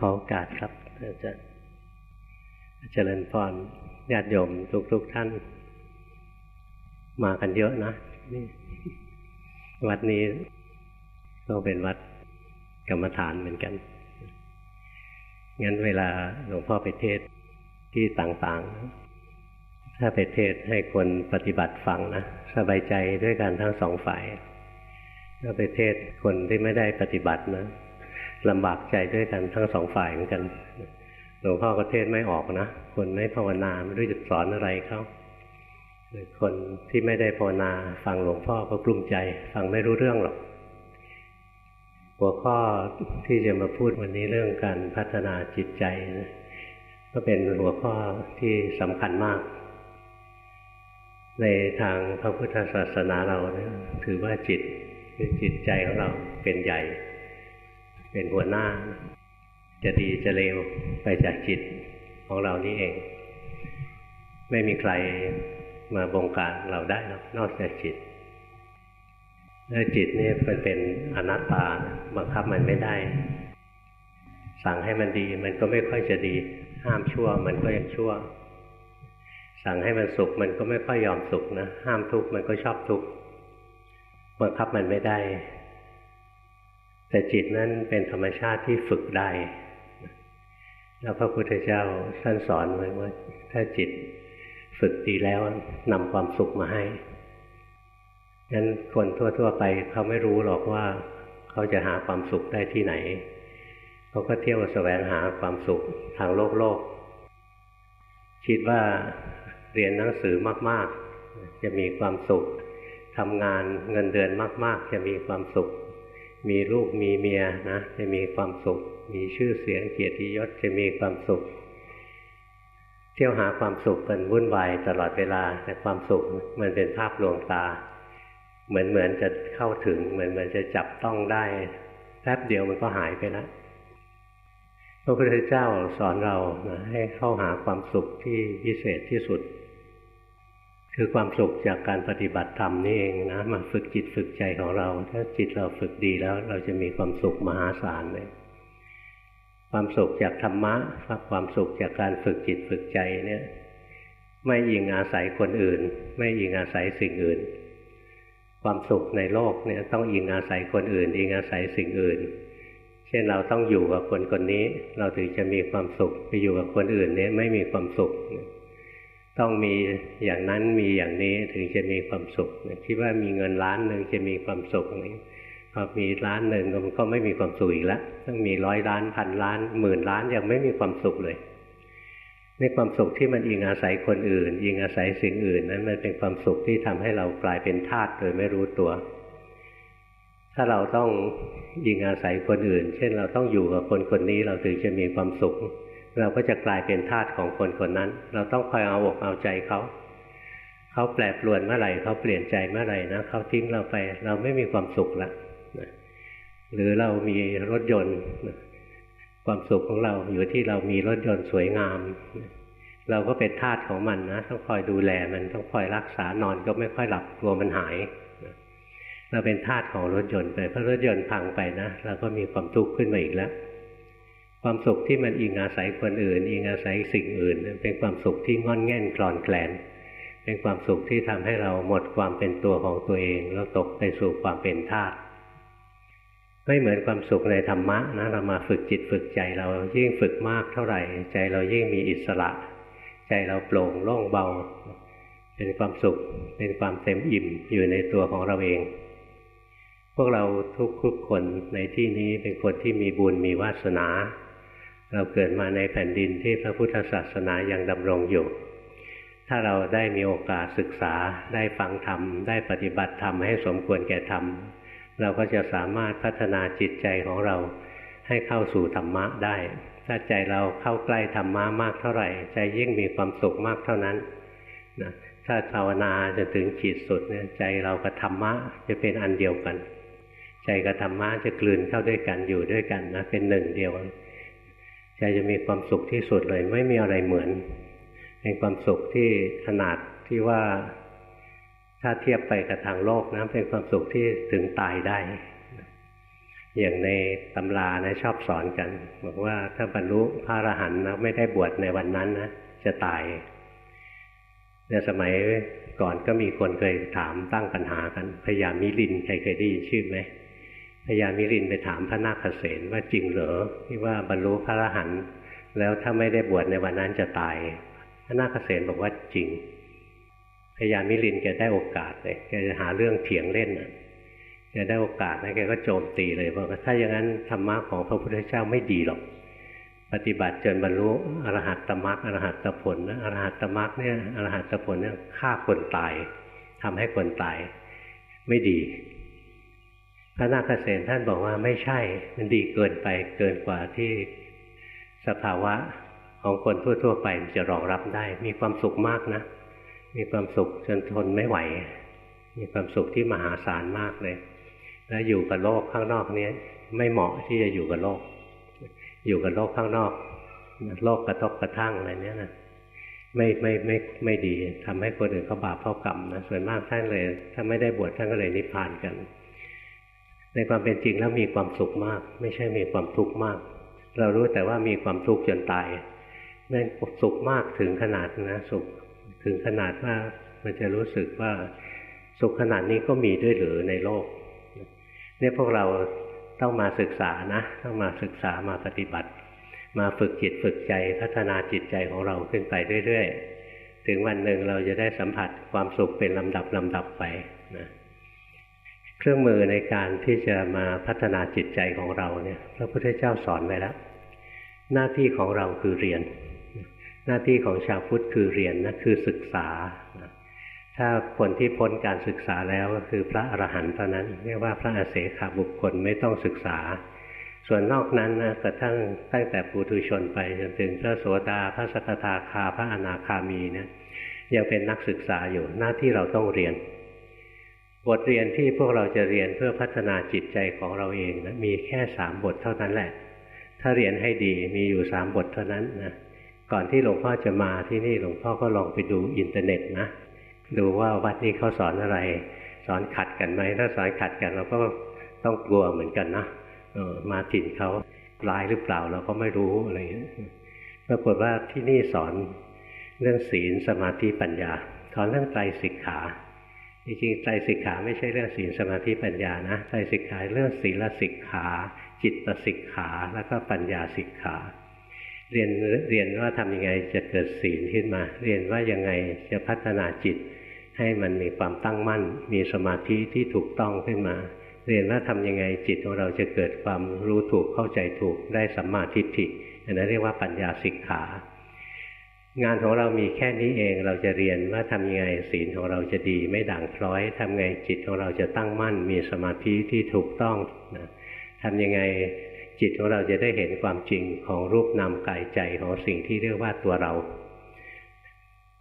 ขอโอกาสครับอาจารย์เจริญพรญาติโยมทุกๆทท่าน มากันเยอะนะนี่วัดนี้ก็เป็นวัดกรรมฐานเหมือนกัน งั้นเวลาหลวงพ่อไปเทศที่ต่างๆ ถ้าไปเทศให้คนปฏิบัติฟังนะสบายใจด้วยกันทั้งสองฝ่าย ถ้าไปเทศคนที่ไม่ได้ปฏิบัตินะ ลำบากใจด้วยกันทั้งสองฝ่ายเหมือนกันหลวงพ่อก็เทศไม่ออกนะ คนไม่ภาวนาไม่รู้จะสอนอะไรเขาคนที่ไม่ได้ภาวนาฟังหลวงพ่อก็กลุ้มใจ ฟังไม่รู้เรื่องหรอก หัวข้อที่จะมาพูดวันนี้เรื่องการพัฒนาจิตใจนะก็เป็นหัวข้อที่สำคัญมาก ในทางพระพุทธศาสนาเราถือว่าจิตคือจิตใจของเราเป็นใหญ่ เป็นหัวหน้า จะดีจะเลวไปจากจิตของเรานี่เอง ไม่มีใครมาบงการเราได้นอกจากจิตแล้วจิตนี่มันเป็นอนัตตาบังคับมันไม่ได้ สั่งให้มันดีมันก็ไม่ค่อยจะดี ห้ามชั่ว มันก็ยังชั่ว สั่งให้มันสุขมันก็ไม่ค่อยยอมสุขนะ ห้ามทุกข์มันก็ชอบทุกข์บังคับมันไม่ได้ แต่จิตนั้นเป็นธรรมชาติที่ฝึกได้ แล้วพระพุทธเจ้าท่านสอนไว้ว่า ถ้าจิตฝึกดีแล้วนำความสุขมาให้งั้นคนทั่ว ๆ ไปเขาไม่รู้หรอกว่า เขาจะหาความสุขได้ที่ไหน เขาก็เที่ยวแสวงหาความสุขทางโลกโลก คิดว่าเรียนหนังสือมาก ๆ จะมีความสุขทำงานเงินเดือนมาก ๆ จะมีความสุข มีลูกมีเมียนะจะมีความสุข มีชื่อเสียงเกียรติยศจะมีความสุข เที่ยวหาความสุขกันวุ่นวายตลอดเวลา แต่ความสุขมันเป็นภาพลวงตา เหมือนเหมือนจะเข้าถึง เหมือนเหมือนจะจับต้องได้แป๊บเดียวมันก็หายไปแล้วพระพุทธเจ้าสอนเรานะให้เข้าหาความสุขที่พิเศษที่สุด คือความสุขจากการปฏิบัติธรรมนี่เองนะมาฝึกจิตฝึกใจของเรา ถ้าจิตเราฝึกดีแล้ว เราจะมีความสุขมหาศาลเลยความสุขจากธรรมะความสุขจากการฝึกจิตฝึกใจเนี่ย ไม่ยิงอาศัยคนอื่น ไม่ยิงอาศัยสิ่งอื่น ความสุขในโลกเนี่ยต้องยิงอาศัยคนอื่นยิงอาศัยสิ่งอื่น เช่นเราต้องอยู่กับคนคนนี้ เราถึงจะมีความสุขไปอยู่กับคนอื่นเนี่ยไม่มีความสุข ต้องมีอย่างนั้นมีอย่างนี้ถึงจะมีความสุขคิดว่ามีเงินล้านหนึ่งจะมีความสุขนี้พอมีล้านหนึ่งมันก็ไม่มีความสุขอีกแล้วต้องมีร้อยล้านพันล้านหมื่นล้านยังไม่มีความสุขเลยในความสุขที่มันอิงอาศัยคนอื่นอิงอาศัยสิ่งอื่นนั้นมันเป็นความสุขที่ทำให้เรากลายเป็นทาสโดยไม่รู้ตัว ถ้าเราต้องยิงอาศัยคนอื่น เช่นเราต้องอยู่กับคนคนนี้เราถึงจะมีความสุข เราก็จะกลายเป็นทาสของคนคนนั้น เราต้องคอยเอาอกเอาใจเขาเขาแปรปรวนเมื่อไหร่เขาเปลี่ยนใจเมื่อไหร่นะเขาทิ้งเราไป เราไม่มีความสุขละหรือเรามีรถยนต์ ความสุขของเราอยู่ที่เรามีรถยนต์สวยงาม เราก็เป็นทาสของมันนะต้องคอยดูแลมันต้องคอยรักษานอนก็ไม่ค่อยหลับกลัวมันหายเราเป็นทาสของรถยนต์ไปเพราะรถยนต์พังไปนะเราก็มีความทุกข์ขึ้นมาอีกแล้ว ความสุขที่มันอิงอาศัยคนอื่น อิงอาศัยสิ่งอื่น เป็นความสุขที่งอนแง่นคลอนแคลน เป็นความสุขที่ทำให้เราหมดความเป็นตัวของตัวเองแล้วตกไปสู่ความเป็นธาตุไม่เหมือนความสุขในธรรมะนะเรามาฝึกจิตฝึกใจเรายิ่งฝึกมากเท่าไหร่ ใจเรายิ่งมีอิสระ ใจเราโปร่งโล่งเบา เป็นความสุข เป็นความเต็มอิ่มอยู่ในตัวของเราเอง พวกเราทุกทุกคนในที่นี้เป็นคนที่มีบุญมีวาสนา เราเกิดมาในแผ่นดินที่พระพุทธศาสนายังดำรงอยู่ ถ้าเราได้มีโอกาสศึกษาได้ฟังธรรม ได้ปฏิบัติธรรมให้สมควรแก่ธรรม เราก็จะสามารถพัฒนาจิตใจของเราให้เข้าสู่ธรรมะได้ ถ้าใจเราเข้าใกล้ธรรมะมากเท่าไหร่ ใจยิ่งมีความสุขมากเท่านั้นนะถ้าภาวนาจะถึงจิตสุดเนี่ยใจเรากับธรรมะจะเป็นอันเดียวกัน ใจกับธรรมะจะกลืนเข้าด้วยกันอยู่ด้วยกันนะเป็นหนึ่งเดียว ใจจะมีความสุขที่สุดเลย ไม่มีอะไรเหมือน เป็นความสุขที่ขนาดที่ว่าถ้าเทียบไปกับทางโลกนะเป็นความสุขที่ถึงตายได้ อย่างในตำรานะชอบสอนกัน บอกว่าถ้าบรรลุพระอรหันต์แล้วไม่ได้บวชในวันนั้นนะจะตายในสมัยก่อนก็มีคนเคยถามตั้งปัญหากันพญามิลินใครเคยได้ยินชื่อไหม พญามิลินไปถามพระนาคเษนว่าจริงเหรอที่ว่าบรรลุพระอรหันต์แล้วถ้าไม่ได้บวชในวันนั้นจะตาย พระนาคเษนบอกว่าจริงพญามิลินแกได้โอกาสเลยแกจะหาเรื่องเถียงเล่นนะแกได้โอกาสนะแกก็โจมตีเลยบอกว่าถ้าอย่างนั้นธรรมะของพระพุทธเจ้าไม่ดีหรอก ปฏิบัติจนบรรลุอรหัตตมรรคอรหัตตผลนะอรหัตตมรรคเนี่ยอรหัตตผลเนี่ยฆ่าคนตายทำให้คนตาย ไม่ดี พระนาคเษนท่านบอกว่าไม่ใช่มันดีเกินไปเกินกว่าที่สภาวะของคนทั่ว ๆ ไปจะรองรับได้ มีความสุขมากนะ มีความสุขจนทนไม่ไหว มีความสุขที่มหาศาลมากเลย แล้วอยู่กับโลกข้างนอกนี้ไม่เหมาะที่จะอยู่กับโลก อยู่กับโลกข้างนอก โลกกระทบกระทั่งอะไรเนี้ยนะไม่ไม่ไม่ไม่ดีทำให้คนอื่นเขาบาปเขากรรมนะส่วนมากท่านเลย ถ้าไม่ได้บวชท่านก็เลยนิพพานกัน ในความเป็นจริงแล้วมีความสุขมาก ไม่ใช่มีความทุกข์มาก เรารู้แต่ว่ามีความทุกข์จนตายนั่นสุขมากถึงขนาดนะสุขถึงขนาดว่ามันจะรู้สึกว่าสุขขนาดนี้ก็มีด้วยหรือในโลกเนี่ยพวกเราต้องมาศึกษานะต้องมาศึกษามาปฏิบัติ มาฝึกจิตฝึกใจพัฒนาจิตใจของเราขึ้นไปเรื่อยๆ ถึงวันหนึ่งเราจะได้สัมผัสความสุขเป็นลำดับลำดับไปนะ เครื่องมือในการที่จะมาพัฒนาจิตใจของเราเนี่ย พระพุทธเจ้าสอนไว้แล้ว หน้าที่ของเราคือเรียน หน้าที่ของชาวพุทธคือเรียนนะคือศึกษา ถ้าคนที่พ้นการศึกษาแล้วก็คือพระอรหันต์เท่านั้น เรียกว่าพระอเสขบุคคลไม่ต้องศึกษา ส่วนนอกนั้นนะกระทั่งตั้งแต่ปุถุชนไปจนถึงพระโสดาพระสกทาคาพระอนาคามีเนี่ยยังเป็นนักศึกษาอยู่หน้าที่เราต้องเรียน บทเรียนที่พวกเราจะเรียนเพื่อพัฒนาจิตใจของเราเองนะมีแค่สามบทเท่านั้นแหละ ถ้าเรียนให้ดีมีอยู่สามบทเท่านั้นนะก่อนที่หลวงพ่อจะมาที่นี่หลวงพ่อก็ลองไปดูอินเทอร์เน็ตนะดูว่าวัดนี้เขาสอนอะไร สอนขัดกันไหมถ้าสอนขัดกันเราก็ต้องกลัวเหมือนกันนะออมาถิ่นเขาลายหรือเปล่าเราก็ไม่รู้อะไรอย่างนี้ปรากฏว่าที่นี่สอนเรื่องศีลสมาธิปัญญาสอนเรื่องไตรสิกขา จริงๆไตรสิกขาไม่ใช่เรื่องศีลสมาธิปัญญานะไตรสิกขาเรื่องศีลสิกขา จิตสิกขาแล้วก็ปัญญาสิกขา เรียนเรียนว่าทำยังไงจะเกิดศีลขึ้นมา เรียนว่ายังไงจะพัฒนาจิต ให้มันมีความตั้งมั่น มีสมาธิที่ถูกต้องขึ้นมา เรียนว่าทำยังไงจิตของเราจะเกิดความรู้ถูกเข้าใจถูกได้สัมมาทิฏฐิอันนั้นเรียกว่าปัญญาสิกขา งานของเรามีแค่นี้เองเราจะเรียนว่าทำยังไงศีลของเราจะดี ไม่ด่างพร้อยทำไงจิตของเราจะตั้งมั่น มีสมาธิที่ถูกต้องนะทำยังไงจิตของเราจะได้เห็นความจริงของรูปนามกายใจของสิ่งที่เรียกว่าตัวเรา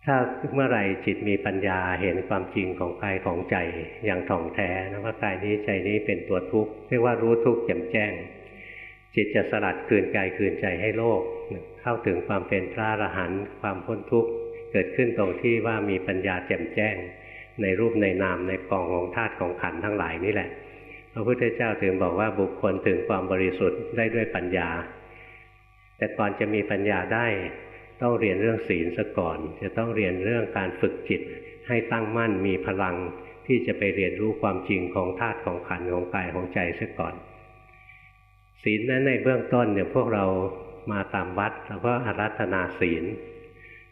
ถ้าเมื่อไรจิตมีปัญญาเห็นความจริงของกายของใจอย่างถ่องแท้นะว่ากายนี้ใจนี้เป็นตัวทุกข์เรียกว่ารู้ทุกข์แจ่มแจ้ง จิตจะสลัดคืนกายคืนใจให้โลก เข้าถึงความเป็นพระอรหันต์ความพ้นทุกข์เกิดขึ้นตรงที่ว่ามีปัญญาแจ่มแจ้ง ในรูปในนามในกองของธาตุของขันทั้งหลายนี่แหละ พระพุทธเจ้าถึงบอกว่าบุคคลถึงความบริสุทธิ์ได้ด้วยปัญญา แต่ก่อนจะมีปัญญาได้ ต้องเรียนเรื่องศีลซะก่อน จะต้องเรียนเรื่องการฝึกจิต ให้ตั้งมั่นมีพลังที่จะไปเรียนรู้ความจริงของธาตุของขันของกายของใจซะก่อนศีลนั้นในเบื้องต้นเนี่ยพวกเรา มาตามวัดเราก็อารัธนาศีล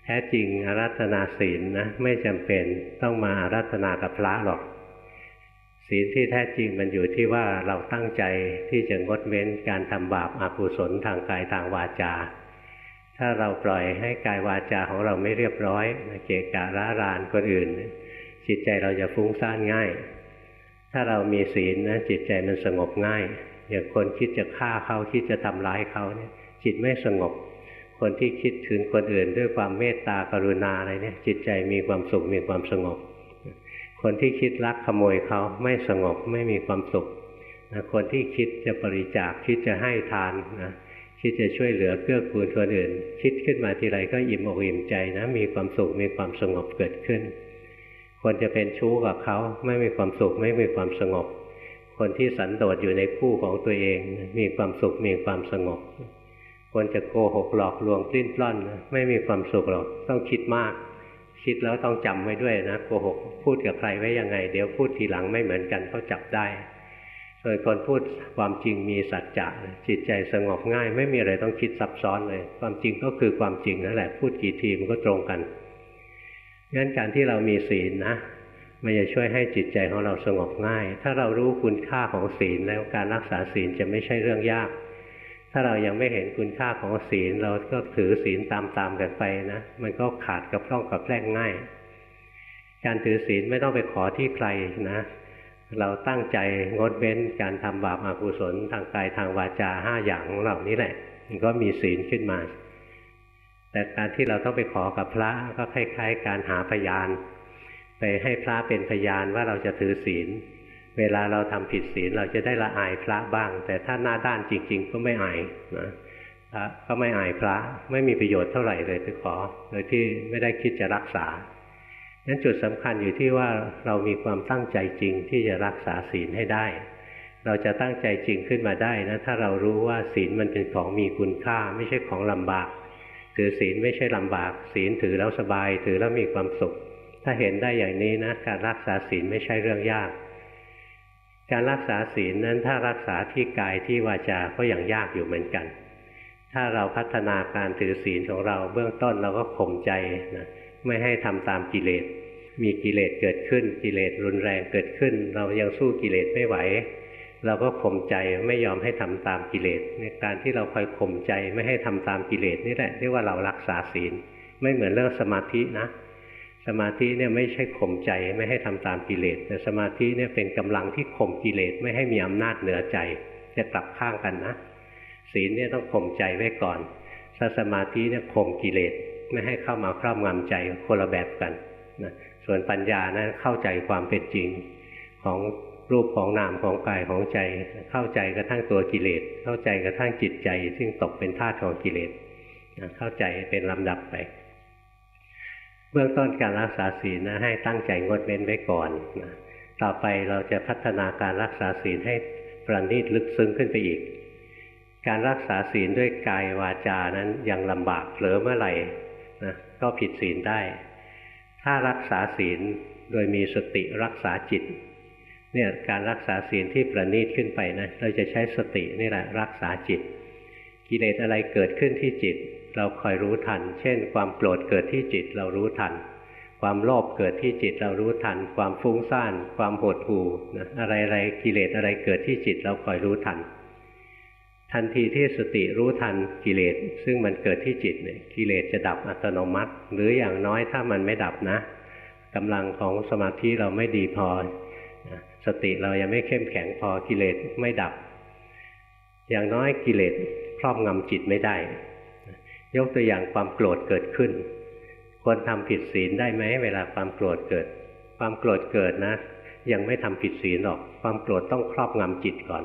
แท้จริงอารัธนาศีลนะไม่จำเป็นต้องมาอารัธนากับพระหรอก ศีลที่แท้จริงมันอยู่ที่ว่าเราตั้งใจที่จะงดเว้นการทำบาปอกุศลทางกายทางวาจา ถ้าเราปล่อยให้กายวาจาของเราไม่เรียบร้อยเกะกะร้ารานคนอื่น จิตใจเราจะฟุ้งซ่านง่าย ถ้าเรามีศีลนะจิตใจมันสงบง่ายอย่างคนคิดจะฆ่าเขาคิดจะทำร้ายเขาเนี่ย จิตไม่สงบ คนที่คิดถึงคนอื่นด้วยความเมตตากรุณาอะไรเนี่ยจิตใจมีความสุขมีความสงบ คนที่คิดลักขโมยเขาไม่สงบไม่มีความสุขคนที่คิดจะบริจาคคิดจะให้ทานนะคิดจะช่วยเหลือเกื้อกูลคนอื่น คิดขึ้นมาทีไรก็อิ่มอกอิ่มใจนะมีความสุขมีความสงบเกิดขึ้น คนจะเป็นชู้กับเขาไม่มีความสุขไม่มีความสงบ คนที่สันโดษอยู่ในคู่ของตัวเอง มีความสุขมีความสงบ คนจะโกหกหลอกลวงปลิ้นปล้อนไม่มีความสุขหรอกต้องคิดมาก คิดแล้วต้องจำไว้ด้วยนะโกหกพูดกับใครไว้ยังไง เดี๋ยวพูดทีหลังไม่เหมือนกันเขาจับได้ส่วนคนพูดความจริงมีสัจจะจิตใจสงบง่าย ไม่มีอะไรต้องคิดซับซ้อนเลย ความจริงก็คือความจริงนั่นแหละ พูดกี่ทีมันก็ตรงกันงั้นการที่เรามีศีลนะมันจะช่วยให้จิตใจของเราสงบง่าย ถ้าเรารู้คุณค่าของศีลแล้วการรักษาศีลจะไม่ใช่เรื่องยาก ถ้าเรายังไม่เห็นคุณค่าของศีล เราก็ถือศีลตามๆกันไปนะ มันก็ขาดกับร่องกับแรกง่าย การถือศีลไม่ต้องไปขอที่ใครนะ เราตั้งใจงดเว้นการทำบาปอกุศลทางกายทางวาจาห้าอย่างของเรานี่แหละ มันก็มีศีลขึ้นมา แต่การที่เราต้องไปขอกับพระก็คล้ายๆ การหาพยาน ไปให้พระเป็นพยานว่าเราจะถือศีล เวลาเราทำผิดศีลเราจะได้ละอายพระบ้าง แต่ถ้าหน้าด้านจริง ๆ ก็ไม่อายนะพระก็ไม่อายพระไม่มีประโยชน์เท่าไหร่เลยไปขอ โดยที่ไม่ได้คิดจะรักษานั้นจุดสำคัญอยู่ที่ว่าเรามีความตั้งใจจริงที่จะรักษาศีลให้ได้ เราจะตั้งใจจริงขึ้นมาได้นะถ้าเรารู้ว่าศีลมันเป็นของมีคุณค่า ไม่ใช่ของลำบาก ถือศีลไม่ใช่ลำบาก ศีลถือแล้วสบาย ถือแล้วมีความสุข ถ้าเห็นได้อย่างนี้นะการรักษาศีลไม่ใช่เรื่องยาก การรักษาศีลนั้นถ้ารักษาที่กายที่วาจาก็อย่างยากอยู่เหมือนกัน ถ้าเราพัฒนาการถือศีลของเราเบื้องต้นเราก็ข่มใจนะไม่ให้ทำตามกิเลส มีกิเลสเกิดขึ้นกิเลสรุนแรงเกิดขึ้น เรายังสู้กิเลสไม่ไหว เราก็ข่มใจไม่ยอมให้ทำตามกิเลสในการที่เราคอยข่มใจไม่ให้ทำตามกิเลสนี่แหละเรียกว่าเรารักษาศีล ไม่เหมือนเรื่องสมาธินะ สมาธิเนี่ยไม่ใช่ข่มใจไม่ให้ทำตามกิเลสแต่สมาธิเนี่ยเป็นกำลังที่ข่มกิเลสไม่ให้มีอำนาจเหนือใจจะกลับข้างกันนะศีลเนี่ยต้องข่มใจไว้ก่อนถ้าสมาธิเนี่ยข่มกิเลสไม่ให้เข้ามาครอบงำใจคนละแบบกันนะส่วนปัญญานะเข้าใจความเป็นจริงของรูปของนามของกายของใจ เข้าใจกระทั่งตัวกิเลสเข้าใจกระทั่งจิตใจ ซึ่งตกเป็นธาตุของกิเลสเข้าใจเป็นลำดับไป เบื้องต้นการรักษาศีลนะให้ตั้งใจงดเว้นไว้ก่อนนะต่อไปเราจะพัฒนาการรักษาศีลให้ประณีตลึกซึ้งขึ้นไปอีก การรักษาศีลด้วยกายวาจานั้นยังลำบากเผลอเมื่อไหร่นะก็ผิดศีลได้ ถ้ารักษาศีลโดยมีสติรักษาจิตเนี่ยการรักษาศีลที่ประณีตขึ้นไปนะเราจะใช้สตินี่แหละรักษาจิต กิเลสอะไรเกิดขึ้นที่จิต เราคอยรู้ทัน เช่น ความโกรธเกิดที่จิตเรารู้ทัน ความโลภเกิดที่จิตเรารู้ทัน ความฟุ้งซ่าน ความโหดหู่นะอะไรอะไรกิเลสอะไรเกิดที่จิตเราคอยรู้ทัน ทันทีที่สติรู้ทันกิเลสซึ่งมันเกิดที่จิตเนี่ยกิเลสจะดับอัตโนมัติ หรืออย่างน้อยถ้ามันไม่ดับนะกำลังของสมาธิเราไม่ดีพอ สติเรายังไม่เข้มแข็งพอกิเลสไม่ดับ อย่างน้อยกิเลสครอบงำจิตไม่ได้ ยกตัวอย่างความโกรธเกิดขึ้นควรทำผิดศีลได้ไหมเวลาความโกรธเกิด ความโกรธเกิดนะ ยังไม่ทำผิดศีลหรอก ความโกรธต้องครอบงำจิตก่อน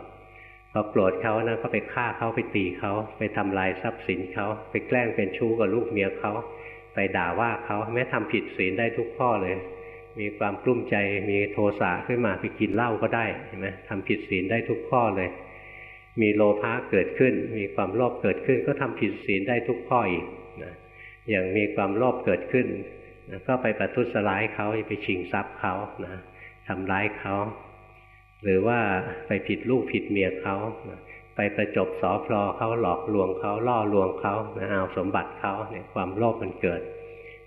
พอโกรธเขานะก็ไปฆ่าเขาไปตีเขาไปทำลายทรัพย์สินเขาไปแกล้งเป็นชู้กับลูกเมียเขาไปด่าว่าเขาแม้ทำผิดศีลได้ทุกข้อเลย มีความกลุ้มใจมีโทสะขึ้นมาไปกินเหล้าก็ได้เห็นไหมทำผิดศีลได้ทุกข้อเลย มีโลภะเกิดขึ้น มีความโลภเกิดขึ้น ก็ทำผิดศีลได้ทุกข้ออีกนะอย่างมีความโลภเกิดขึ้นนะก็ไปประทุษร้ายเขาไปชิงทรัพย์เขานะทำร้ายเขา หรือว่าไปผิดลูกผิดเมียเขานะไปประจบสอพลอเขาหลอกลวงเขาล่อลวงเขานะเอาสมบัติเขาเนี่ยความโลภมันเกิด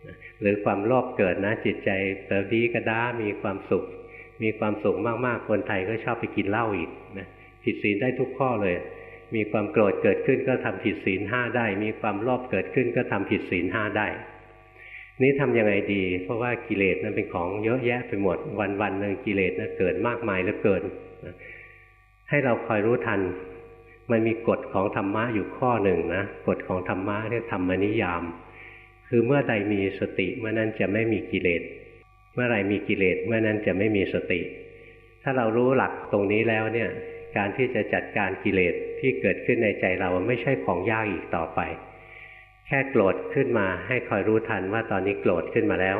นะหรือความโลภเกิดนะ จิตใจเติดีกระด้ามีความสุข มีความสุขมากๆคนไทยก็ชอบไปกินเหล้าอีกนะ ผิดศีลได้ทุกข้อเลย มีความโกรธเกิดขึ้นก็ทำผิดศีลห้าได้ มีความโลภเกิดขึ้นก็ทำผิดศีลห้าได้ นี้ทํำยังไงดี เพราะว่ากิเลสนั้นเป็นของเยอะแยะไปหมด วันวันหนึ่งกิเลสนั้นเกิดมากมายเหลือเกิน ให้เราคอยรู้ทัน มันมีกฎของธรรมะอยู่ข้อหนึ่งนะ กฎของธรรมะเรียกธรรมนิยาม คือเมื่อใดมีสติเมื่อนั้นจะไม่มีกิเลส เมื่อไรมีกิเลสเมื่อนั้นจะไม่มีสติถ้าเรารู้หลักตรงนี้แล้วเนี่ย การที่จะจัดการกิเลสที่เกิดขึ้นในใจเราไม่ใช่ของยากอีกต่อไป แค่โกรธขึ้นมาให้คอยรู้ทันว่าตอนนี้โกรธขึ้นมาแล้ว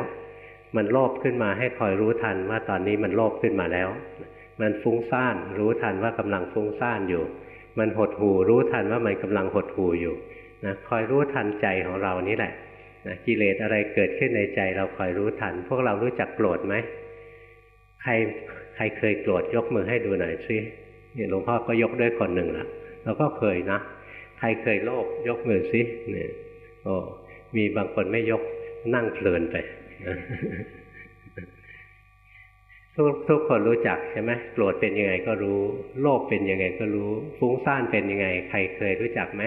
มันโลภขึ้นมาให้คอยรู้ทันว่าตอนนี้มันโลภขึ้นมาแล้ว มันฟุ้งซ่านรู้ทันว่ากำลังฟุ้งซ่านอยู่ มันหดหูรู้ทันว่ามันกำลังหดหูอยู่นะคอยรู้ทันใจของเรานี่แหละนะกิเลสอะไรเกิดขึ้นในใจเราคอยรู้ทัน พวกเรารู้จักโกรธไหมใครใครเคยโกรธยกมือให้ดูหน่อยสิ หลวงพ่อก็ยกด้วยคนหนึ่งละเราก็เคยนะ ใครเคยโลภยกมือสิเนี่ยโอ้มีบางคนไม่ยกนั่งเพลินไปทุกทุกคนรู้จักใช่ไหมโกรธเป็นยังไงก็รู้ โลภเป็นยังไงก็รู้ ฟุ้งซ่านเป็นยังไง ใครเคยรู้จักไหม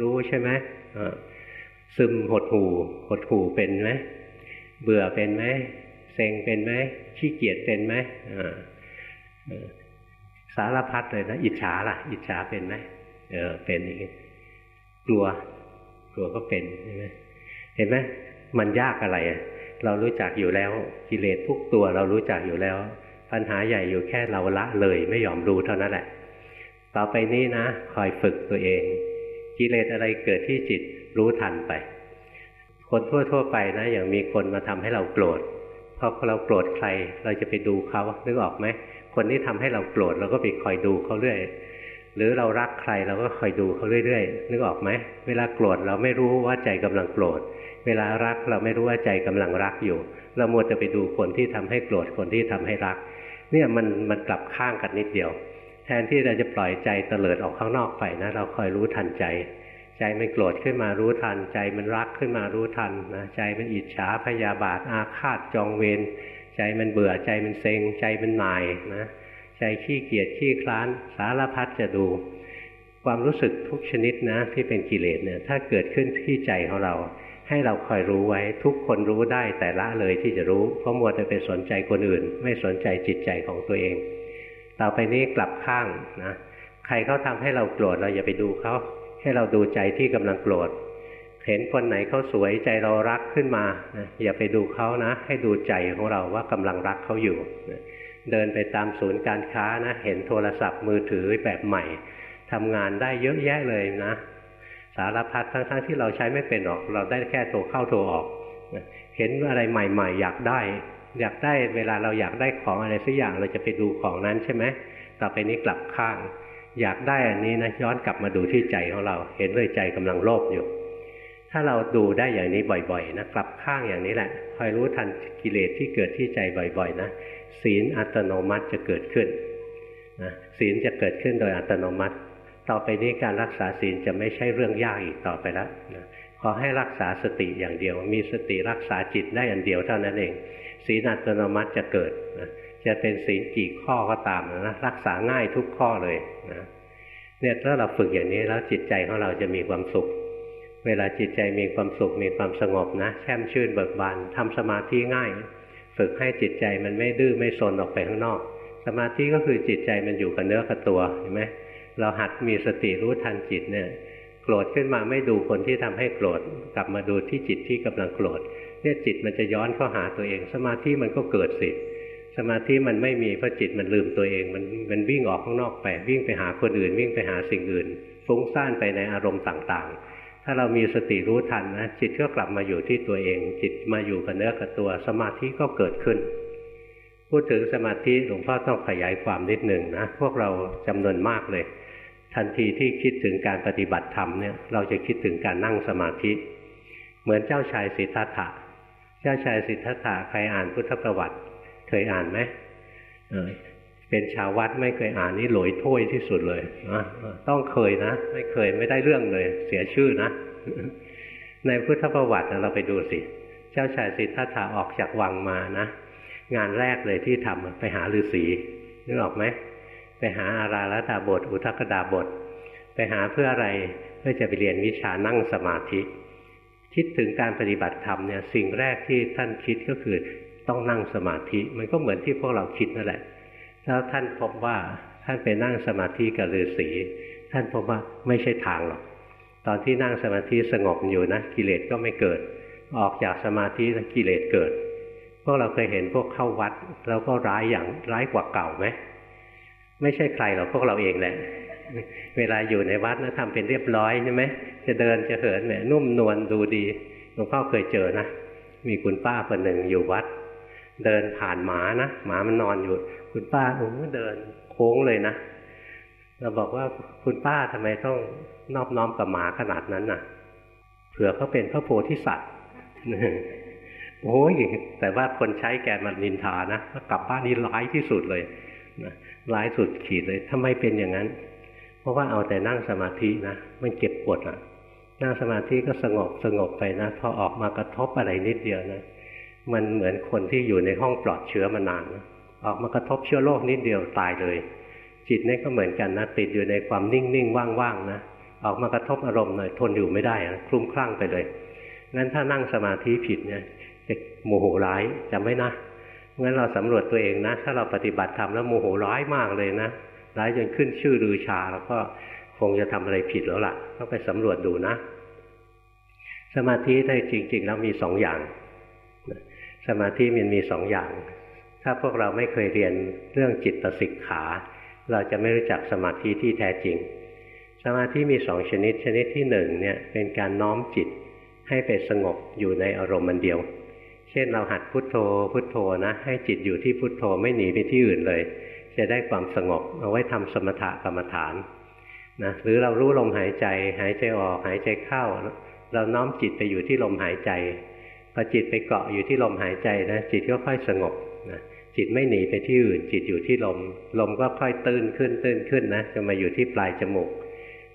รู้ใช่ไหมซึมหดหูหดหูเป็นไหมเบื่อเป็นไหมเซ็งเป็นไหมขี้เกียจเป็นไหม สารพัดเลยนะอิจฉาล่ะ อิจฉาเป็นไหมเออเป็นอย่างนี้กลัว กลัวก็เป็นใช่ไหมเห็นไหมมันยากอะไรเรารู้จักอยู่แล้วกิเลสทุกตัวเรารู้จักอยู่แล้ว ปัญหาใหญ่อยู่แค่เราละเลยไม่ยอมรู้เท่านั้นแหละ ต่อไปนี้นะคอยฝึกตัวเอง กิเลสอะไรเกิดที่จิตรู้ทันไป คนทั่วๆไปนะอย่างมีคนมาทำให้เราโกรธพอเราโกรธใคร เราจะไปดูเขานึกออกไหม คนที่ทำให้เราโกรธเราก็ไปคอยดูเขาเรื่อย หรือเรารักใครเราก็คอยดูเขาเรื่อยๆนึกออกไหมเวลาโกรธเราไม่รู้ว่าใจกำลังโกรธเวลารักเราไม่รู้ว่าใจกำลังรักอยู่ เรามัวจะไปดูคนที่ทำให้โกรธคนที่ทำให้รัก เนี่ยมันมันกลับข้างกันนิดเดียว แทนที่เราจะปล่อยใจเตลิดออกข้างนอกไปนะ เราคอยรู้ทันใจ ใจมันโกรธขึ้นมารู้ทัน ใจมันรักขึ้นมารู้ทันนะใจมันอิจฉาพยาบาทอาฆาตจองเวร ใจมันเบื่อใจมันเซ็ง ใจมันหน่ายนะใจขี้เกียจขี้คลานสารพัดจะดู ความรู้สึกทุกชนิดนะที่เป็นกิเลสเนี่ยถ้าเกิดขึ้นที่ใจของเรา ให้เราคอยรู้ไว้ทุกคนรู้ได้แต่ละเลยที่จะรู้เพราะมัวแต่ไปสนใจคนอื่น ไม่สนใจจิตใจของตัวเอง ต่อไปนี้กลับข้างนะใครเขาทาให้เราโกรธเราอย่าไปดูเขาให้เราดูใจที่กำลังโกรธ เห็นคนไหนเขาสวยใจเรารักขึ้นมานะอย่าไปดูเขานะ ให้ดูใจของเราว่ากำลังรักเขาอยู่เดินไปตามศูนย์การค้านะ เห็นโทรศัพท์มือถือแบบใหม่ทำงานได้เยอะแยะเลยนะ สารพัดทั้งๆทที่เราใช้ไม่เป็นหรอก เราได้แค่โทรเข้าโทรออกเห็นอะไรใหม่ ๆ อยากได้ อยากได้เวลาเราอยากได้ของอะไรสักอย่างเราจะไปดูของนั้นใช่ไหมต่อไปนี้กลับข้าง อยากได้อันนี้นะย้อนกลับมาดูที่ใจของเรา เห็นเลยใจกำลังโลภอยู่ ถ้าเราดูได้อย่างนี้บ่อยๆนะกลับข้างอย่างนี้แหละคอยรู้ทันกิเลสที่เกิดที่ใจบ่อยๆนะศีลอัตโนมัติจะเกิดขึ้นนะศีลจะเกิดขึ้นโดยอัตโนมัติ ต่อไปนี้การรักษาศีลจะไม่ใช่เรื่องยากอีกต่อไปแล้วนะขอให้รักษาสติอย่างเดียว มีสติรักษาจิตได้อันเดียวเท่านั้นเอง ศีลอัตโนมัติจะเกิดนะจะเป็นศีลกี่ข้อก็ตามนะรักษาง่ายทุกข้อเลยนะเนี่ยถ้าเราฝึกอย่างนี้แล้วจิตใจของเราจะมีความสุข เวลาจิตใจมีความสุขมีความสงบนะ แช่มชื่นเบิกบานทำสมาธิง่าย ฝึกให้จิตใจมันไม่ดื้อไม่ซนออกไปข้างนอก สมาธิก็คือจิตใจมันอยู่กับเนื้อกับตัวเห็นไหมเราหัดมีสติรู้ทันจิตเนี่ยโกรธขึ้นมาไม่ดูคนที่ทำให้โกรธกลับมาดูที่จิตที่กำลังโกรธเนี่ยจิตมันจะย้อนเข้าหาตัวเอง สมาธิมันก็เกิดสิสมาธิมันไม่มีเพราะจิตมันลืมตัวเองมันมันวิ่งออกข้างนอกไปวิ่งไปหาคนอื่น วิ่งไปหาสิ่งอื่นฟุ้งซ่านไปในอารมณ์ต่างๆ ถ้าเรามีสติรู้ทันนะจิตก็กลับมาอยู่ที่ตัวเอง จิตมาอยู่กับเนื้อกับตัวสมาธิก็เกิดขึ้น พูดถึงสมาธิหลวงพ่อต้องขยายความนิดหนึ่งนะพวกเราจำนวนมากเลย ทันทีที่คิดถึงการปฏิบัติธรรมเนี่ยเราจะคิดถึงการนั่งสมาธิ เหมือนเจ้าชายสิทธัตถะเจ้าชายสิทธัตถะใครอ่านพุทธประวัติ เคยอ่านไหม เป็นชาววัดไม่เคยอ่านนี่หลอยถ้วยที่สุดเลยนะต้องเคยนะ ไม่เคยไม่ได้เรื่องเลย เสียชื่อนะ ในพุทธประวัติเราไปดูสิ เจ้าชายสิทธัตถะออกจากวังมานะงานแรกเลยที่ทำไปหาฤาษีนึกออกไหมไปหาอาราลดาบท อุทกดาบท ไปหาเพื่ออะไรเพื่อจะไปเรียนวิชานั่งสมาธิ คิดถึงการปฏิบัติธรรมเนี่ยสิ่งแรกที่ท่านคิดก็คือต้องนั่งสมาธิ มันก็เหมือนที่พวกเราคิดนั่นแหละ แล้วท่านพบว่าท่านไปนั่งสมาธิกับฤาษีท่านพบว่าไม่ใช่ทางหรอก ตอนที่นั่งสมาธิสงบอยู่นะกิเลสก็ไม่เกิด ออกจากสมาธิกิเลสเกิด พวกเราเคยเห็นพวกเข้าวัด แล้วก็ร้ายอย่างร้ายกว่าเก่าไหมไม่ใช่ใครหรอกพวกเราเองแหละเวลาอยู่ในวัดนะทำเป็นเรียบร้อยใช่ไหมจะเดินจะเหินแหมนุ่มนวลดูดีหลวงพ่อเคยเจอนะมีคุณป้าคนหนึ่งอยู่วัด เดินผ่านหมานะหมามันนอนอยู่ คุณป้าโอ้เดินโค้งเลยนะเราบอกว่าคุณป้าทำไมต้องนอบน้อมกับหมาขนาดนั้นน่ะ เผื่อเขาเป็นพระโพธิสัตว์โอ้ยแต่ว่าคนใช้แกมันนินทานะกลับบ้านนี่ร้ายที่สุดเลยนะร้ายสุดขีดเลยทำไมเป็นอย่างนั้น เพราะว่าเอาแต่นั่งสมาธินะมันเก็บกดอะ นั่งสมาธิก็สงบสงบไปนะพอออกมากระทบอะไรนิดเดียวนะมันเหมือนคนที่อยู่ในห้องปลอดเชื้อมานานนะ ออกมากระทบเชื้อโรคนิดเดียวตายเลย จิตนี่ก็เหมือนกันนะติดอยู่ในความนิ่งๆว่างๆนะออกมากระทบอารมณ์หน่อยทนอยู่ไม่ได้นะคลุ้มคลั่งไปเลยงั้นถ้านั่งสมาธิผิดเนี่ยจะโมโหร้ายจำไว้นะงั้นเราสำรวจตัวเองนะ ถ้าเราปฏิบัติทำแล้วโมโหร้ายมากเลยนะร้ายจนขึ้นชื่อรือชา แล้วก็คงจะทำอะไรผิดแล้วล่ะต้องไปสำรวจดูนะ สมาธิได้จริง ๆ แล้วมีสองอย่าง สมาธิมันมีสองอย่าง ถ้าพวกเราไม่เคยเรียนเรื่องจิตสิกขา เราจะไม่รู้จักสมาธิที่แท้จริง สมาธิมีสองชนิดชนิดที่หนึ่งเนี่ยเป็นการน้อมจิตให้ไปสงบอยู่ในอารมณ์มันเดียว เช่นเราหัดพุทโธพุทโธนะให้จิตอยู่ที่พุทโธไม่หนีไปที่อื่นเลย จะได้ความสงบเอาไว้ทำสมถะกรรมฐานนะหรือเรารู้ลมหายใจหายใจออกหายใจเข้า เราน้อมจิตไปอยู่ที่ลมหายใจพอจิตไปเกาะอยู่ที่ลมหายใจนะจิตก็ค่อยสงบ จิตไม่หนีไปที่อื่น จิตอยู่ที่ลม ลมก็ค่อยตื้นขึ้นตื้นขึ้นนะจะมาอยู่ที่ปลายจมูก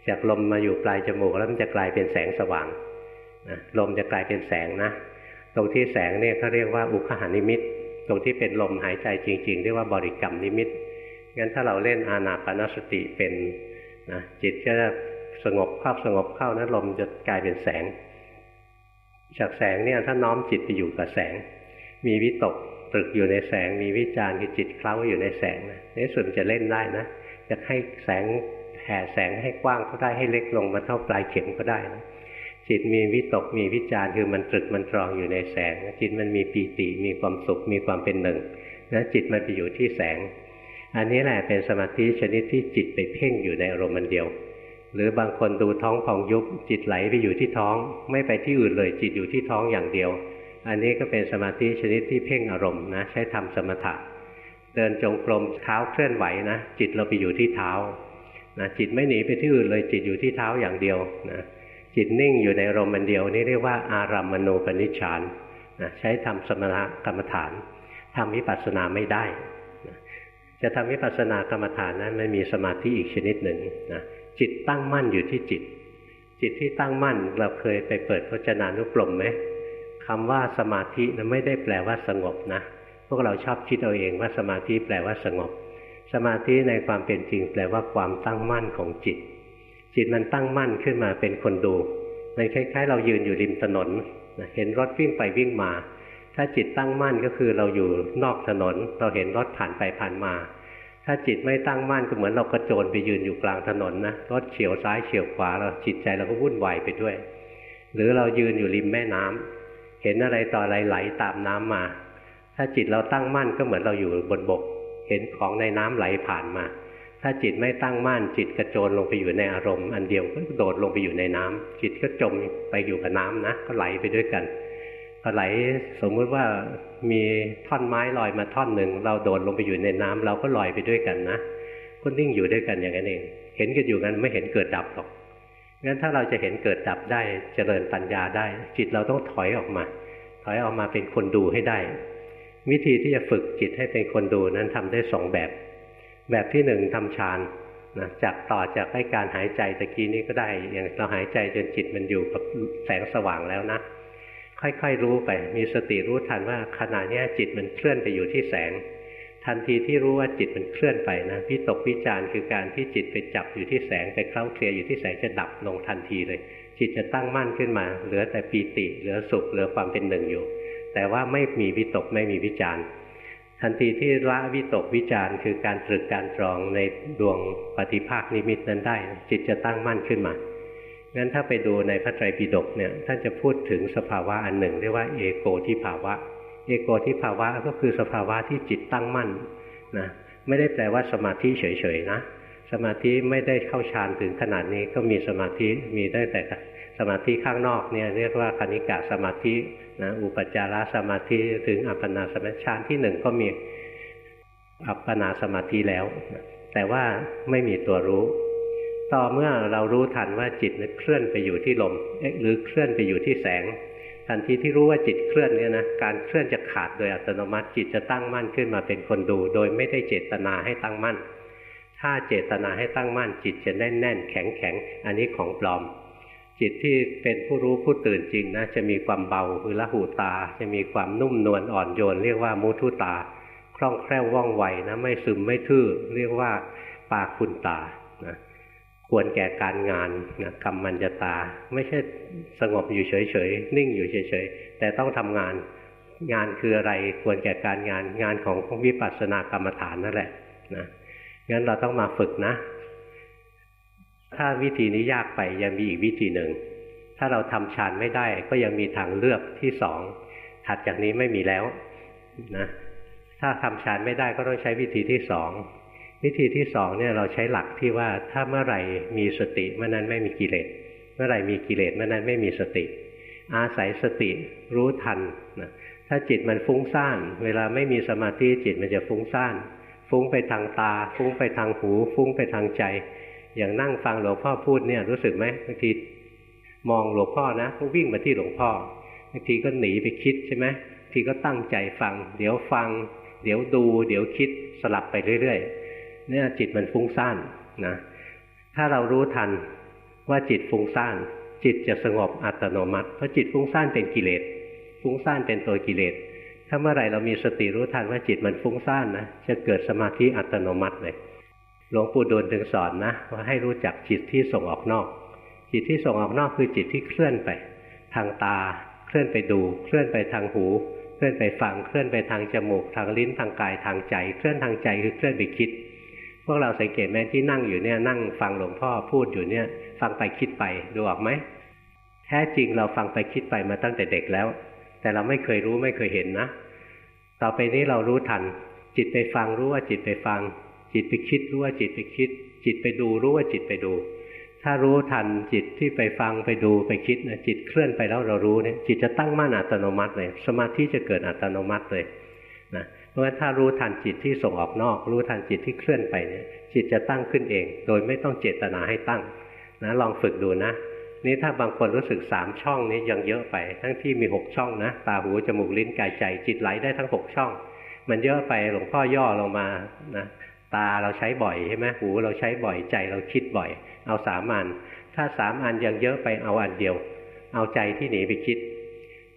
จากลมมาอยู่ปลายจมูกแล้วมันจะกลายเป็นแสงสว่างนะลมจะกลายเป็นแสงนะ ตรงที่แสงเนี่ยเขาเรียกว่าอุคหานิมิต ตรงที่เป็นลมหายใจจริง ๆ เรียกว่าบริกรรมนิมิต งั้นถ้าเราเล่นอานาปานสติเป็นนะจิตก็จะสงบเข้าสงบเข้านะลมจะกลายเป็นแสง จากแสงเนี่ยถ้าน้อมจิตไปอยู่กับแสง มีวิตก ตรึกอยู่ในแสงมีวิจารคือจิตเคล้าอยู่ในแสงนะในส่วนจะเล่นได้นะจะให้แสงแผ่แสงให้กว้างก็ได้ให้เล็กลงมาเท่าปลายเข็มก็ได้นะจิตมีวิตกมีวิจารคือมันตรึกมันตรองอยู่ในแสง จิตมันมีปีติมีความสุขมีความเป็นหนึ่งนะจิตมันไปอยู่ที่แสง อันนี้แหละเป็นสมาธิชนิดที่จิตไปเพ่งอยู่ในอารมณ์มันเดียว หรือบางคนดูท้องพองยุบจิตไหลไปอยู่ที่ท้อง ไม่ไปที่อื่นเลยจิตอยู่ที่ท้องอย่างเดียว อันนี้ก็เป็นสมาธิชนิดที่เพ่งอารมณ์นะใช้ทำสมถะ เดินจงกรมเท้าเคลื่อนไหวนะจิตเราไปอยู่ที่เท้านะจิตไม่หนีไปที่อื่นเลยจิตอยู่ที่เท้าอย่างเดียวนะจิตนิ่งอยู่ในอารมณ์เดียวนี่เรียกว่าอารัมมณูปนิชฌานนะใช้ทำสมถกรรมฐานทำวิปัสสนาไม่ได้นะจะทำวิปัสสนากรรมฐานนั้นมันมีสมาธิอีกชนิดหนึ่งนะจิตตั้งมั่นอยู่ที่จิต จิตที่ตั้งมั่นเราเคยไปเปิดพจนานุกรมไหม คำว่าสมาธินั้นไม่ได้แปลว่าสงบนะพวกเราชอบคิดเอาเองว่าสมาธิแปลว่าสงบ สมาธิในความเป็นจริง แปลว่าความตั้งมั่นของจิต จิตมันตั้งมั่นขึ้นมาเป็นคนดูมันคล้ายๆ เรายืนอยู่ริมถนนเห็นรถวิ่งไปวิ่งมา ถ้าจิตตั้งมั่นก็คือเราอยู่นอกถนน เราเห็นรถผ่านไปผ่านมา ถ้าจิตไม่ตั้งมั่นก็เหมือนเรากระโจนไปยืนอยู่กลางถนนนะรถเฉียวซ้ายเฉียวขวาเราจิตใจเราก็วุ่นวายไปด้วย หรือเรายืนอยู่ริมแม่น้ำ เห็นอะไรต่ออะไรไหลตามน้ำมา ถ้าจิตเราตั้งมั่นก็เหมือนเราอยู่บนบก เห็นของในน้ำไหลผ่านมา ถ้าจิตไม่ตั้งมั่น จิตกระโจนลงไปอยู่ในอารมณ์ อันเดียวก็โดดลงไปอยู่ในน้ำจิตก็จมไปอยู่กับน้ำนะ ก็ไหลไปด้วยกันพอไหลสมมุติว่ามีท่อนไม้ลอยมาท่อนหนึ่ง เราโดดลงไปอยู่ในน้ำเราก็ลอยไปด้วยกันนะก็นิ่งอยู่ด้วยกันอย่างนั้นเอง เห็นกันอยู่กันไม่เห็นเกิดดับหรอก งั้นถ้าเราจะเห็นเกิดดับได้เจริญปัญญาได้ จิตเราต้องถอยออกมา ถอยออกมาเป็นคนดูให้ได้ วิธีที่จะฝึกจิตให้เป็นคนดูนั้นทำได้สองแบบ แบบที่หนึ่งทำฌานนะจากต่อจากให้การหายใจตะกี้นี้ก็ได้ อย่างเราหายใจจนจิตมันอยู่กับแสงสว่างแล้วนะค่อยๆรู้ไป มีสติรู้ทันว่าขณะนี้จิตมันเคลื่อนไปอยู่ที่แสง ทันทีที่รู้ว่าจิตมันเคลื่อนไปนะพิตกวิจารคือการที่จิตไปจับอยู่ที่แสงไปเคล้าเคลียอยู่ที่แสงจะดับลงทันทีเลย จิตจะตั้งมั่นขึ้นมา เหลือแต่ปีติ เหลือสุข เหลือความเป็นหนึ่งอยู่ แต่ว่าไม่มีวิตกไม่มีวิจารทันทีที่ละวิตกวิจารคือการตรึกการตรองในดวงปฏิภาคนิมิตนั้นได้ จิตจะตั้งมั่นขึ้นมางั้นถ้าไปดูในพระไตรปิฎกเนี่ยท่านจะพูดถึงสภาวะอันหนึ่งเรียกว่าเอโกทิภาวะ เอโกทิภาวะก็คือสภาวะที่จิตตั้งมั่นนะไม่ได้แปลว่าสมาธิเฉยๆนะสมาธิไม่ได้เข้าฌานถึงขนาดนี้ก็มีสมาธิมีได้แต่สมาธิข้างนอกเนี่ยเรียกว่าคณิกะสมาธินะอุปจารสมาธิถึงอัปปนาสมาฌานที่หนึ่งก็มีอัปปนาสมาธิแล้ว แต่ว่าไม่มีตัวรู้ ต่อเมื่อเรารู้ทันว่าจิตเคลื่อนไปอยู่ที่ลมหรือเคลื่อนไปอยู่ที่แสง ทันทีที่รู้ว่าจิตเคลื่อนเนี่ยนะการเคลื่อนจะขาดโดยอัตโนมัติจิตจะตั้งมั่นขึ้นมาเป็นคนดู โดยไม่ได้เจตนาให้ตั้งมั่น ถ้าเจตนาให้ตั้งมั่น จิตจะแน่นแน่นแข็งแข็งอันนี้ของปลอม จิตที่เป็นผู้รู้ผู้ตื่นจริงนะจะมีความเบาคือละหูตา จะมีความนุ่มนวลอ่อนโยน เรียกว่ามุทุตาคล่องแคล่วว่องไวนะไม่ซึมไม่ทื่อเรียกว่าปาคุณตา ควรแก่การงานนะกรรมมัญญตา ไม่ใช่สงบอยู่เฉยๆนิ่งอยู่เฉยๆแต่ต้องทำงานงานคืออะไรควรแก่การงานงานของวิปัสสนากรรมฐานนั่นแหละนะงั้นเราต้องมาฝึกนะ ถ้าวิธีนี้ยากไปยังมีอีกวิธีหนึ่ง ถ้าเราทำฌานไม่ได้ก็ยังมีทางเลือกที่สองถัดจากนี้ไม่มีแล้วนะถ้าทำฌานไม่ได้ก็ต้องใช้วิธีที่สอง วิธีที่สองเนี่ยเราใช้หลักที่ว่าถ้าเมื่อไหร่มีสติเมื่อนั้นไม่มีกิเลส เมื่อไหร่มีกิเลสเมื่อนั้นไม่มีสติ อาศัยสติรู้ทันนะถ้าจิตมันฟุ้งซ่าน เวลาไม่มีสมาธิจิตมันจะฟุ้งซ่าน ฟุ้งไปทางตา ฟุ้งไปทางหู ฟุ้งไปทางใจ อย่างนั่งฟังหลวงพ่อพูดเนี่ยรู้สึกไหมบางทีมองหลวงพ่อนะก็วิ่งมาที่หลวงพ่อบางทีก็หนีไปคิดใช่ไหมทีก็ตั้งใจฟัง เดี๋ยวฟัง เดี๋ยวดู เดี๋ยวคิดสลับไปเรื่อยๆ เนี่ยจิตมันฟุ้งซ่านนะถ้าเรารู้ทันว่าจิตฟุ้งซ่าน จิตจะสงบอัตโนมัติ เพราะจิตฟุ้งซ่านเป็นกิเลสฟุ้งซ่านเป็นตัวกิเลสถ้าเมื่อไหร่เรามีสติรู้ทันว่าจิตมันฟุ้งซ่านนะจะเกิดสมาธิอัตโนมัติเลยหลวงปู่ดูลถึงสอนนะว่าให้รู้จักจิตที่ส่งออกนอก จิตที่ส่งออกนอกคือจิตที่เคลื่อนไป ทางตาเคลื่อนไปดู เคลื่อนไปทางหู เคลื่อนไปฟังเคลื่อนไปทางจมูก ทางลิ้นทางกายทางใจ เคลื่อนทางใจคือเคลื่อนไปคิด พวกเราสังเกตไหมที่นั่งอยู่เนี่ยนั่งฟังหลวงพ่อพูดอยู่เนี่ย ฟังไปคิดไปดูออกไหมแท้จริงเราฟังไปคิดไปมาตั้งแต่เด็กแล้ว แต่เราไม่เคยรู้ไม่เคยเห็นนะ ต่อไปนี้เรารู้ทัน จิตไปฟังรู้ว่าจิตไปฟัง จิตไปคิดรู้ว่าจิตไปคิด จิตไปดูรู้ว่าจิตไปดู ถ้ารู้ทันจิตที่ไปฟังไปดูไปคิดนะจิตเคลื่อนไปแล้วเรารู้เนี่ยจิตจะตั้งมั่นอัตโนมัติเลยสมาธิจะเกิดอัตโนมัติเลย ราะฉะนั้นถ้ารู้ทันจิตที่ส่งออกนอก รู้ทันจิตที่เคลื่อนไปเนี่ยจิตจะตั้งขึ้นเอง โดยไม่ต้องเจตนาให้ตั้งนะลองฝึกดูนะ นี่ถ้าบางคนรู้สึกสามช่องนี้ยังเยอะไป ทั้งที่มีหกช่องนะ ตาหูจมูกลิ้นกายใจ จิตไหลได้ทั้งหกช่อง มันเยอะไปหลวงพ่อย่อลงมานะตาเราใช้บ่อยใช่ไหมหูเราใช้บ่อยใจเราคิดบ่อย เอาสามอัน ถ้าสามอันยังเยอะไปเอาอันเดียว เอาใจที่หนีไปคิด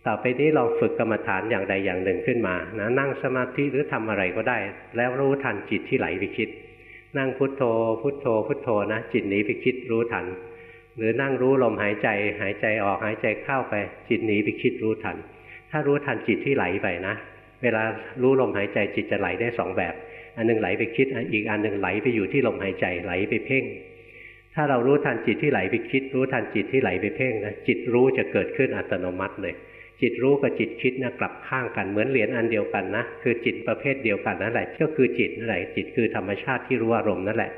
ต่อไปนี้ลองฝึกกรรมฐานอย่างใดอย่างหนึ่งขึ้นมานะนั่งสมาธิหรือทำอะไรก็ได้ แล้วรู้ทันจิตที่ไหลไปคิด นั่งพุทโธ พุทโธ พุทโธนะจิตหนีไปคิดรู้ทัน หรือนั่งรู้ลมหายใจ หายใจออกหายใจเข้าไป จิตหนีไปคิดรู้ทัน ถ้ารู้ทันจิตที่ไหลไปนะ เวลารู้ลมหายใจจิตจะไหลได้สองแบบ อันนึงไหลไปคิดอีกอันหนึ่งไหลไปอยู่ที่ลมหายใจไหลไปเพ่งถ้าเรารู้ทันจิตที่ไหลไปคิด รู้ทันจิตที่ไหลไปเพ่งนะจิตรู้จะเกิดขึ้นอัตโนมัติเลย จิตรู้กับจิตคิดนะกลับข้างกันเหมือนเหรียญอันเดียวกันนะคือจิตประเภทเดียวกันนั่นแหละก็คือจิตนั่นแหละจิตคือธรรมชาติที่รู้อารมณ์นั่นแหละ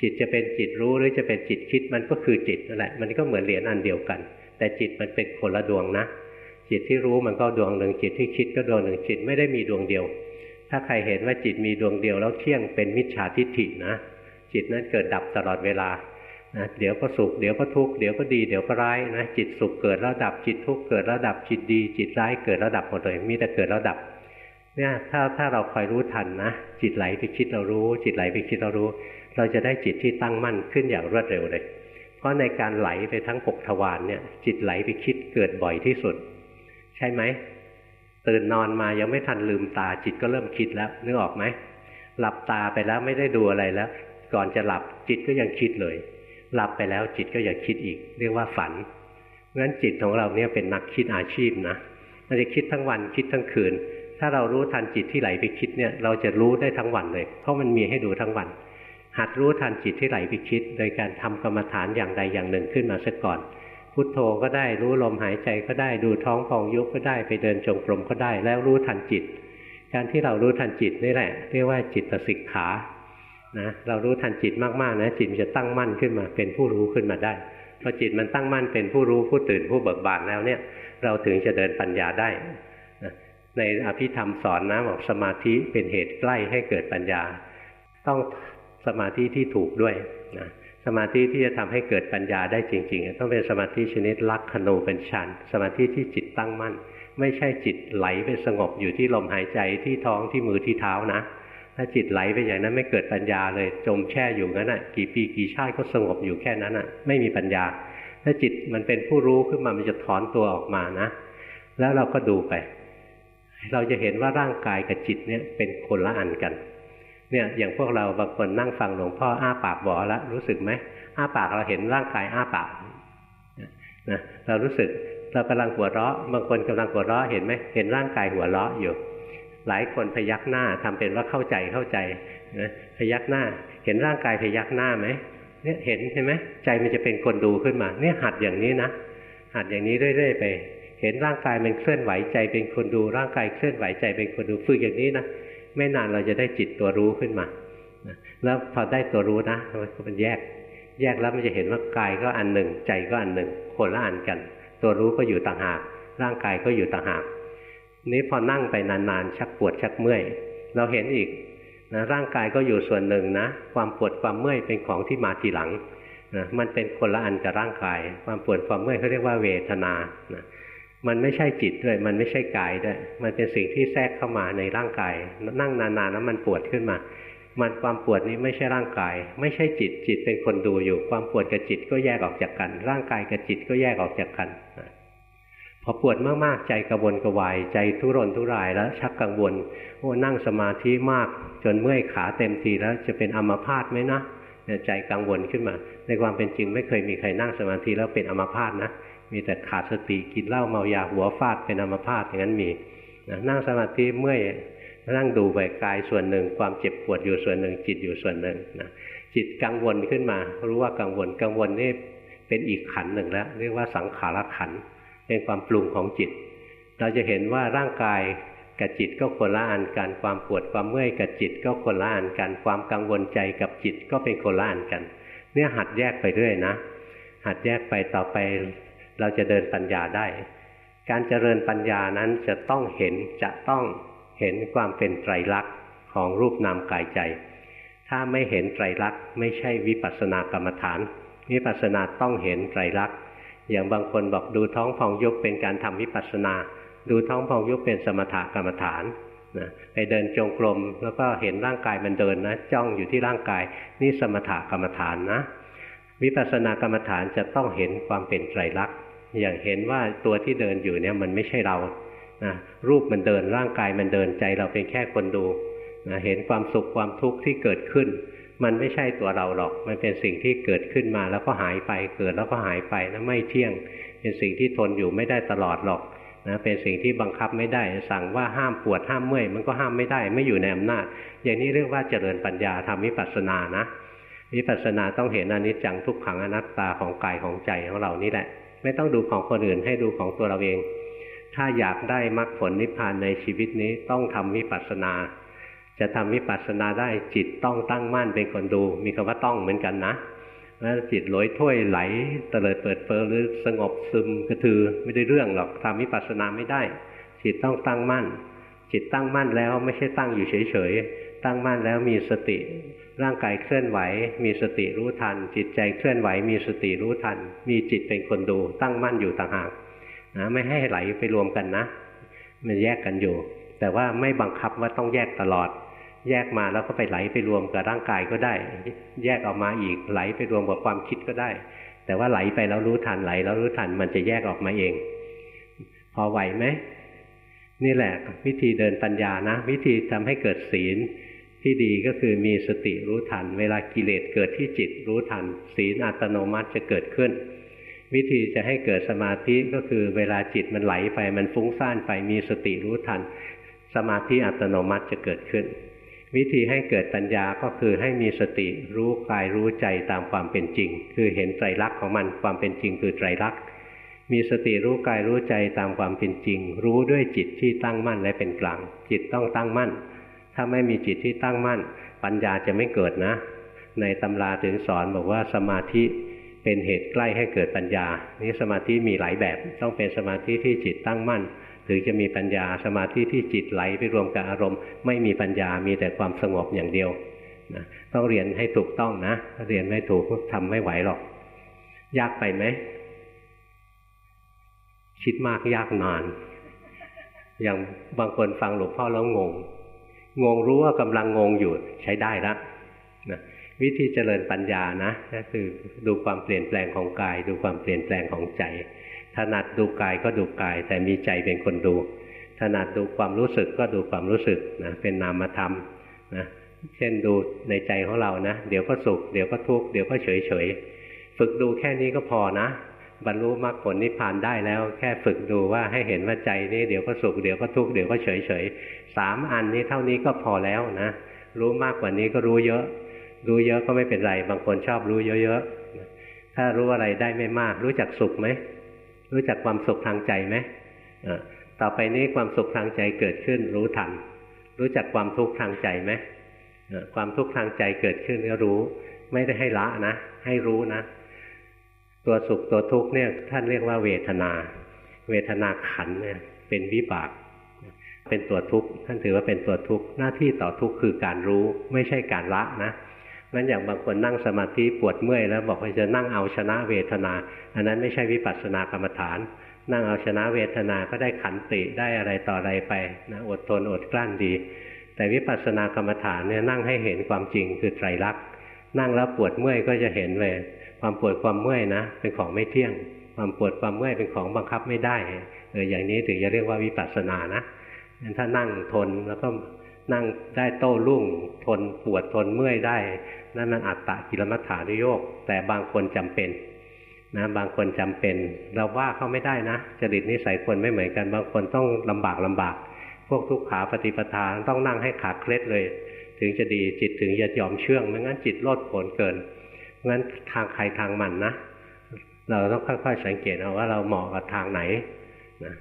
จิตจะเป็นจิตรู้หรือจะเป็นจิตคิดมันก็คือจิตนั่นแหละมันก็เหมือนเหรียญอันเดียวกัน แต่จิตมันเป็นคนละดวงนะ จิตที่รู้มันก็ดวงหนึ่งจิตที่คิดก็ดวงหนึ่งจิตไม่ได้มีดวงเดียว ถ้าใครเห็นว่าจิตมีดวงเดียวแล้วเที่ยงเป็นมิจฉาทิฏฐินะ จิตนั้นเกิดดับตลอดเวลา นะเดี๋ยวก็สุขเดี๋ยวก็ทุกข์เดี๋ยวก็ดีเดี๋ยวก็ร้ายนะจิตสุขเกิดแล้วดับจิตทุกข์เกิดแล้วดับจิตดี จิตร้ายเกิดแล้วดับหมดเลยมีแต่เกิดแล้วดับเนี่ยถ้าถ้าเราคอยรู้ทันนะ จิตไหลไปคิดเรารู้ จิตไหลไปคิดเรารู้ เราจะได้จิตที่ตั้งมั่นขึ้นอย่างรวดเร็วเลย เพราะในการไหลไปทั้งหกทวารเนี่ย จิตไหลไปคิดเกิดบ่อยที่สุด ใช่ไหมตื่นนอนมายังไม่ทันลืมตาจิตก็เริ่มคิดแล้วนึกออกไหมหลับตาไปแล้วไม่ได้ดูอะไรแล้ว ก่อนจะหลับจิตก็ยังคิดเลย หลับไปแล้วจิตก็อย่าคิดอีก เรียกว่าฝันเพราะฉะนั้นจิตของเราเนี่ยเป็นนักคิดอาชีพนะมันจะคิดทั้งวันคิดทั้งคืน ถ้าเรารู้ทันจิตที่ไหลไปคิดเนี่ยเราจะรู้ได้ทั้งวันเลย เพราะมันมีให้ดูทั้งวัน หัดรู้ทันจิตที่ไหลไปคิด โดยการทำกรรมฐานอย่างใดอย่างหนึ่งขึ้นมาสักก่อน พุทโธก็ได้รู้ลมหายใจก็ได้ดูท้องพองยุบก็ได้ไปเดินจงกรมก็ได้ แล้วรู้ทันจิต การที่เรารู้ทันจิตนี่แหละเรียกว่าจิตสิกขา นะเรารู้ทันจิตมากๆนะจิตมันจะตั้งมั่นขึ้นมาเป็นผู้รู้ขึ้นมาได้พอจิตมันตั้งมั่นเป็นผู้รู้ผู้ตื่นผู้เบิกบานแล้วเนี่ย เราถึงจะเดินปัญญาได้นะในอภิธรรมสอนนะบอกสมาธิเป็นเหตุใกล้ให้เกิดปัญญา ต้องสมาธิที่ถูกด้วยนะสมาธิที่จะทำให้เกิดปัญญาได้จริง ๆ ต้องเป็นสมาธิชนิดลักขณูเป็นฌานสมาธิที่จิตตั้งมั่น ไม่ใช่จิตไหลไปสงบอยู่ที่ลมหายใจที่ท้องที่มือที่เท้านะ ถ้าจิตไหลไปอย่างนั้นไม่เกิดปัญญาเลย จมแช่อยู่งั้นอะ กี่ปีกี่ชาติก็สงบอยู่แค่นั้นอะ ไม่มีปัญญา ถ้าจิตมันเป็นผู้รู้ขึ้นมามันจะถอนตัวออกมานะ แล้วเราก็ดูไป เราจะเห็นว่าร่างกายกับจิตเนี่ยเป็นคนละอันกัน เนี่ยอย่างพวกเราบางคนนั่งฟังหลวงพ่ออ้าปากบอแล้วรู้สึกไหมอ้าปากเราเห็นร่างกายอ้าปากนะเรารู้สึกเรากำลังหัวเราะ บางคนกำลังหัวเราะเห็นไหมเห็นร่างกายหัวเราะอยู่ หลายคนพยักหน้าทำเป็นว่าเข้าใจเข้าใจนะพยักหน้า เห็นร่างกายพยักหน้าไหมเนี่ยเห็นใช่ไหมใจมันจะเป็นคนดูขึ้นมา เนี่ยหัดอย่างนี้นะหัดอย่างนี้เรื่อยๆไป เห็นร่างกายมันเคลื่อนไหวใจเป็นคนดูร่างกายเคลื่อนไหวใจเป็นคนดูฝึกอย่างนี้นะไม่นานเราจะได้จิตตัวรู้ขึ้นมาแล้วพอได้ตัวรู้นะมันแยก แยกแล้วมันจะเห็นว่ากายก็อันหนึ่ง ใจก็อันหนึ่งคนละอันกัน ตัวรู้ก็อยู่ต่างหาก ร่างกายก็อยู่ต่างหาก นี้พอนั่งไปนานๆ ชักปวดชักเมื่อย เราเห็นอีกนะร่างกายก็อยู่ส่วนหนึ่งนะ ความปวดความเมื่อยเป็นของที่มาทีหลังนะมันเป็นคนละอันกับร่างกาย ความปวดความเมื่อยเขาเรียกว่าเวทนานะมันไม่ใช่จิตด้วย มันไม่ใช่กายด้วย มันเป็นสิ่งที่แทรกเข้ามาในร่างกาย นั่งนานๆแล้วมันปวดขึ้นมา มันความปวดนี้ไม่ใช่ร่างกาย ไม่ใช่จิต จิตเป็นคนดูอยู่ ความปวดกับจิตก็แยกออกจากกัน ร่างกายกับจิตก็แยกออกจากกัน พอปวดมากๆใจกระวนกระวายใจทุรนทุรายแล้วชักกังวลโอ้นั่งสมาธิมากจนเมื่อยขาเต็มทีแล้วจะเป็นอัมพาตไหมนะใจกังวลขึ้นมา ในความเป็นจริงไม่เคยมีใครนั่งสมาธิแล้วเป็นอัมพาตนะมีแต่ขาดสติกินเหล้าเมายาหัวฟาดเป็นอัมพาตอย่างนั้นมีนั่งสมาธิเมื่อยนั่งดูไปกายส่วนหนึ่ง ความเจ็บปวดอยู่ส่วนหนึ่ง จิตอยู่ส่วนหนึ่งนะจิตกังวลขึ้นมา รู้ว่ากังวลกังวลนี่เป็นอีกขันหนึ่งแล้ว เรียกว่าสังขารขัน เป็นความปรุงของจิต เราจะเห็นว่าร่างกายกับจิตก็คนละอันกัน ความปวดความเมื่อยกับจิตก็คนละอันกัน ความกังวลใจกับจิตก็เป็นคนละอันกัน เนี่ยหัดแยกไปเรื่อยนะ หัดแยกไปต่อไป เราจะเดินปัญญาได้ การเจริญปัญญานั้นจะต้องเห็นจะต้องเห็นความเป็นไตรลักษณ์ของรูปนามกายใจ ถ้าไม่เห็นไตรลักษณ์ไม่ใช่วิปัสสนากรรมฐาน วิปัสสนาต้องเห็นไตรลักษณ์ อย่างบางคนบอกดูท้องพองยุบเป็นการทำวิปัสสนา ดูท้องพองยุบเป็นสมถกรรมฐานนะไปเดินจงกรมแล้วก็เห็นร่างกายมันเดินนะจ้องอยู่ที่ร่างกายนี่สมถกรรมฐานนะ วิปัสสนากรรมฐานจะต้องเห็นความเป็นไตรลักษณ์อย่างเห็นว่าตัวที่เดินอยู่เนี่ยมันไม่ใช่เรานะรูปมันเดินร่างกายมันเดินใจเราเป็นแค่คนดูนะเห็นความสุขความทุกข์ที่เกิดขึ้น มันไม่ใช่ตัวเราหรอก มันเป็นสิ่งที่เกิดขึ้นมาแล้วก็หายไป เกิดแล้วก็หายไปนะไม่เที่ยง เป็นสิ่งที่ทนอยู่ไม่ได้ตลอดหรอกนะเป็นสิ่งที่บังคับไม่ได้ สั่งว่าห้ามปวดห้ามเมื่อยมันก็ห้ามไม่ได้ ไม่อยู่ในอำนาจ อย่างนี้เรียกว่าเจริญปัญญาทำวิปัสสนานะวิปัสสนาต้องเห็นอนิจจังทุกขังอนัตตาของกายของใจของเรานี่แหละ ไม่ต้องดูของคนอื่นให้ดูของตัวเราเอง ถ้าอยากได้มรรคผลนิพพานในชีวิตนี้ต้องทำวิปัสสนา จะทำวิปัสสนาได้จิตต้องตั้งมั่นเป็นคนดู มีคำว่าต้องเหมือนกันนะแล้วจิตลอยถ้วยไหลเตลิดเปิดเปิดหรือสงบซึมกระถือไม่ได้เรื่องหรอกทำวิปัสสนาไม่ได้ จิตต้องตั้งมั่น จิตตั้งมั่นแล้วไม่ใช่ตั้งอยู่เฉยๆตั้งมั่นแล้วมีสติ ร่างกายเคลื่อนไหว มีสติรู้ทัน จิตใจเคลื่อนไหว มีสติรู้ทัน มีจิตเป็นคนดู ตั้งมั่นอยู่ต่างหากนะไม่ให้ไหลไปรวมกันนะ มันแยกกันอยู่ แต่ว่าไม่บังคับว่าต้องแยกตลอด แยกมาแล้วก็ไปไหลไปรวมกับร่างกายก็ได้ แยกออกมาอีกไหลไปรวมกับความคิดก็ได้ แต่ว่าไหลไปแล้วรู้ทันไหล แล้วรู้ทันมันจะแยกออกมาเอง พอไหวไหมนี่แหละวิธีเดินปัญญานะ วิธีทำให้เกิดศีลที่ดีก็คือมีสติรู้ทัน เวลากิเลสเกิดที่จิตรู้ทัน ศีลอัตโนมัติจะเกิดขึ้น วิธีจะให้เกิดสมาธิก็คือเวลาจิตมันไหลไปมันฟุ้งซ่านไปมีสติรู้ทัน สมาธิอัตโนมัติจะเกิดขึ้น วิธีให้เกิดปัญญาก็คือให้มีสติรู้กายรู้ใจตามความเป็นจริง คือเห็นไตรลักษณ์ของมันความเป็นจริงคือไตรลักษณ์มีสติรู้กายรู้ใจตามความเป็นจริง รู้ด้วยจิตที่ตั้งมั่นและเป็นกลาง จิตต้องตั้งมั่น ถ้าไม่มีจิตที่ตั้งมั่น ปัญญาจะไม่เกิดนะ ในตำราถึงสอนบอกว่าสมาธิเป็นเหตุใกล้ให้เกิดปัญญา นี่สมาธิมีหลายแบบต้องเป็นสมาธิที่จิตตั้งมั่น ถึงจะมีปัญญาสมาธิที่จิตไหลไปรวมกับอารมณ์ ไม่มีปัญญามีแต่ความสงบอย่างเดียวนะต้องเรียนให้ถูกต้องนะเรียนไม่ถูกทำไม่ไหวหรอก ยากไปไหมคิดมากยากนาน อย่างบางคนฟังหลวงพ่อแล้วงง งงรู้ว่ากำลังงงอยู่ใช้ได้ละนะวิธีเจริญปัญญานะก็คือดูความเปลี่ยนแปลงของกาย ดูความเปลี่ยนแปลงของใจ ถนัดดูกายก็ดูกาย แต่มีใจเป็นคนดู ถนัดดูความรู้สึกก็ดูความรู้สึกนะเป็นนามธรรมนะเช่นดูในใจของเรานะ เดี๋ยวก็สุข เดี๋ยวก็ทุกข์เดี๋ยวก็เฉยเฉยฝึกดูแค่นี้ก็พอนะ บรรลุมรรคผลนิพพานได้แล้ว แค่ฝึกดูว่าให้เห็นว่าใจนี้เดี๋ยวก็สุขเดี๋ยวก็ทุกข์เดี๋ยวก็เฉยเฉยสามอันนี้เท่านี้ก็พอแล้วนะ รู้มากกว่านี้ก็รู้เยอะ รู้เยอะก็ไม่เป็นไร บางคนชอบรู้เยอะๆถ้ารู้อะไรได้ไม่มาก รู้จักสุขไหม รู้จักความสุขทางใจไหมต่อไปนี้ความสุขทางใจเกิดขึ้นรู้ทัน รู้จักความทุกข์ทางใจไหมความทุกข์ทางใจเกิดขึ้นก็รู้ ไม่ได้ให้ละนะ ให้รู้นะ ตัวสุขตัวทุกข์เนี่ยท่านเรียกว่าเวทนา เวทนาขันเนี่ยเป็นวิบาก เป็นตัวทุกข์ท่านถือว่าเป็นตัวทุกข์หน้าที่ต่อทุกข์คือการรู้ไม่ใช่การละนะ งั้นอย่างบางคนนั่งสมาธิปวดเมื่อยแล้วบอกว่าจะนั่งเอาชนะเวทนา อันนั้นไม่ใช่วิปัสสนากรรมฐาน นั่งเอาชนะเวทนาก็ได้ขันติได้อะไรต่ออะไรไปนะอดทนอดกลั้นดี แต่วิปัสสนากรรมฐานเนี่ยนั่งให้เห็นความจริงคือไตรลักษณ์นั่งแล้วปวดเมื่อยก็จะเห็นเลยความปวดความเมื่อยนะ เป็นของไม่เที่ยง ความปวดความเมื่อยเป็นของบังคับไม่ได้เอออย่างนี้ถึงจะเรียกว่าวิปัสสนานะถ้านั่งทนแล้วก็ นั่งได้โต้รุ่ง ทนปวดทนเมื่อยได้ นั่นมันอัตตะกิลมัฏฐานุโยก แต่บางคนจำเป็นนะบางคนจำเป็นเราว่าเขาไม่ได้นะจริตนิสัยคนไม่เหมือนกัน บางคนต้องลำบากลำบาก พวกทุกขาปฏิปทาต้องนั่งให้ขาเคล็ดเลย ถึงจะดีจิตถึงจะยอมเชื่องไม่งั้นจิตโลดโผนเกินงั้นทางใครทางมันนะ เราต้องค่อยๆสังเกตเอาว่าเราเหมาะกับทางไหนนะ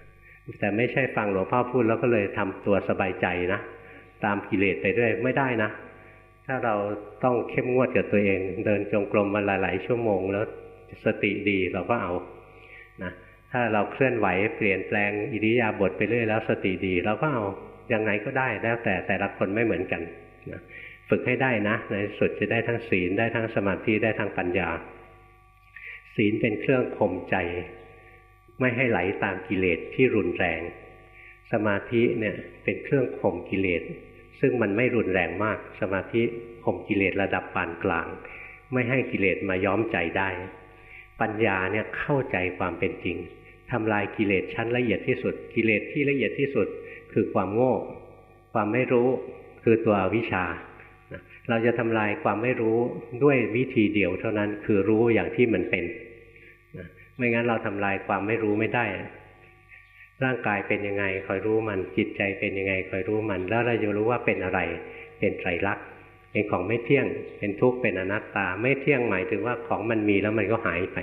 แต่ไม่ใช่ฟังหลวงพ่อพูดแล้วก็เลยทำตัวสบายใจนะ ตามกิเลสไปด้วยไม่ได้นะ ถ้าเราต้องเข้มงวดกับตัวเอง เดินจงกรมมาหลาย ๆ ชั่วโมงแล้วสติดีเราก็เอานะถ้าเราเคลื่อนไหวเปลี่ยนแปลงอิริยาบถไปเรื่อยแล้วสติดีเราก็เอายังไงก็ได้แล้วแต่แต่ละคนไม่เหมือนกันนะฝึกให้ได้นะในสุดจะได้ทั้งศีลได้ทั้งสมาธิได้ทั้งปัญญา ศีลเป็นเครื่องข่มใจ ไม่ให้ไหลตามกิเลสที่รุนแรง สมาธิเนี่ยเป็นเครื่องข่มกิเลส ซึ่งมันไม่รุนแรงมาก สมาธิข่มกิเลสระดับปานกลาง ไม่ให้กิเลสมาย้อมใจได้ ปัญญาเนี่ยเข้าใจความเป็นจริงทำลายกิเลสชั้นละเอียดที่สุด กิเลสที่ละเอียดที่สุดคือความโง่ ความไม่รู้คือตัวอวิชชา เราจะทำลายความไม่รู้ด้วยวิธีเดียวเท่านั้นคือรู้อย่างที่มันเป็นไม่งั้นเราทำลายความไม่รู้ไม่ได้ ร่างกายเป็นยังไงคอยรู้มัน จิตใจเป็นยังไงคอยรู้มัน แล้วเราจะรู้ว่าเป็นอะไร เป็นไตรลักษณ์เป็นของไม่เที่ยง เป็นทุกข์เป็นอนัตตา ไม่เที่ยงหมายถึงว่าของมันมีแล้วมันก็หายไป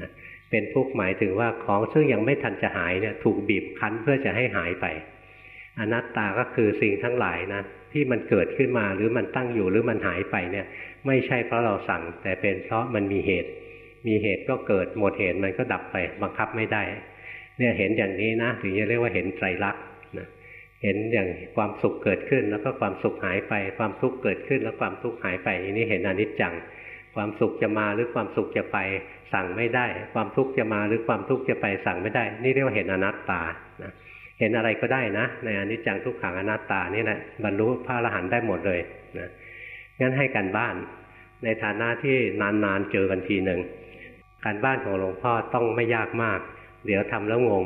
นะเป็นทุกข์หมายถึงว่าของซึ่งยังไม่ทันจะหายเนี่ยถูกบีบคั้นเพื่อจะให้หายไป อนัตตาก็คือสิ่งทั้งหลายนะที่มันเกิดขึ้นมาหรือมันตั้งอยู่หรือมันหายไปเนี่ย ไม่ใช่เพราะเราสั่ง แต่เป็นเพราะมันมีเหตุ มีเหตุก็เกิดหมดเหตุมันก็ดับไปบังคับไม่ได้ เนี่ยเห็นอย่างนี้นะถึงจะเรียกว่าเห็นไตรลักษณ์นะเห็นอย่างความสุขเกิดขึ้น แล้วก็ความสุขหายไป ความทุกข์เกิดขึ้น แล้วความทุกข์หายไปอันี่เห็นอนิจจัง ความสุขจะมาหรือความสุขจะไปสั่งไม่ได้ ความทุกข์จะมาหรือความทุกข์จะไปสั่งไม่ได้ นี่เรียกว่าเห็นอนัตตานะเห็นอะไรก็ได้นะ ในอนิจจังทุกขังอนัตตานี่แหละบรรลุพระอรหันต์ได้หมดเลยนะงั้นให้กันบ้านในฐานะที่นานๆเจอกันทีหนึ่งการบ้านของหลวงพ่อต้องไม่ยากมาก เดี๋ยวทำแล้วงง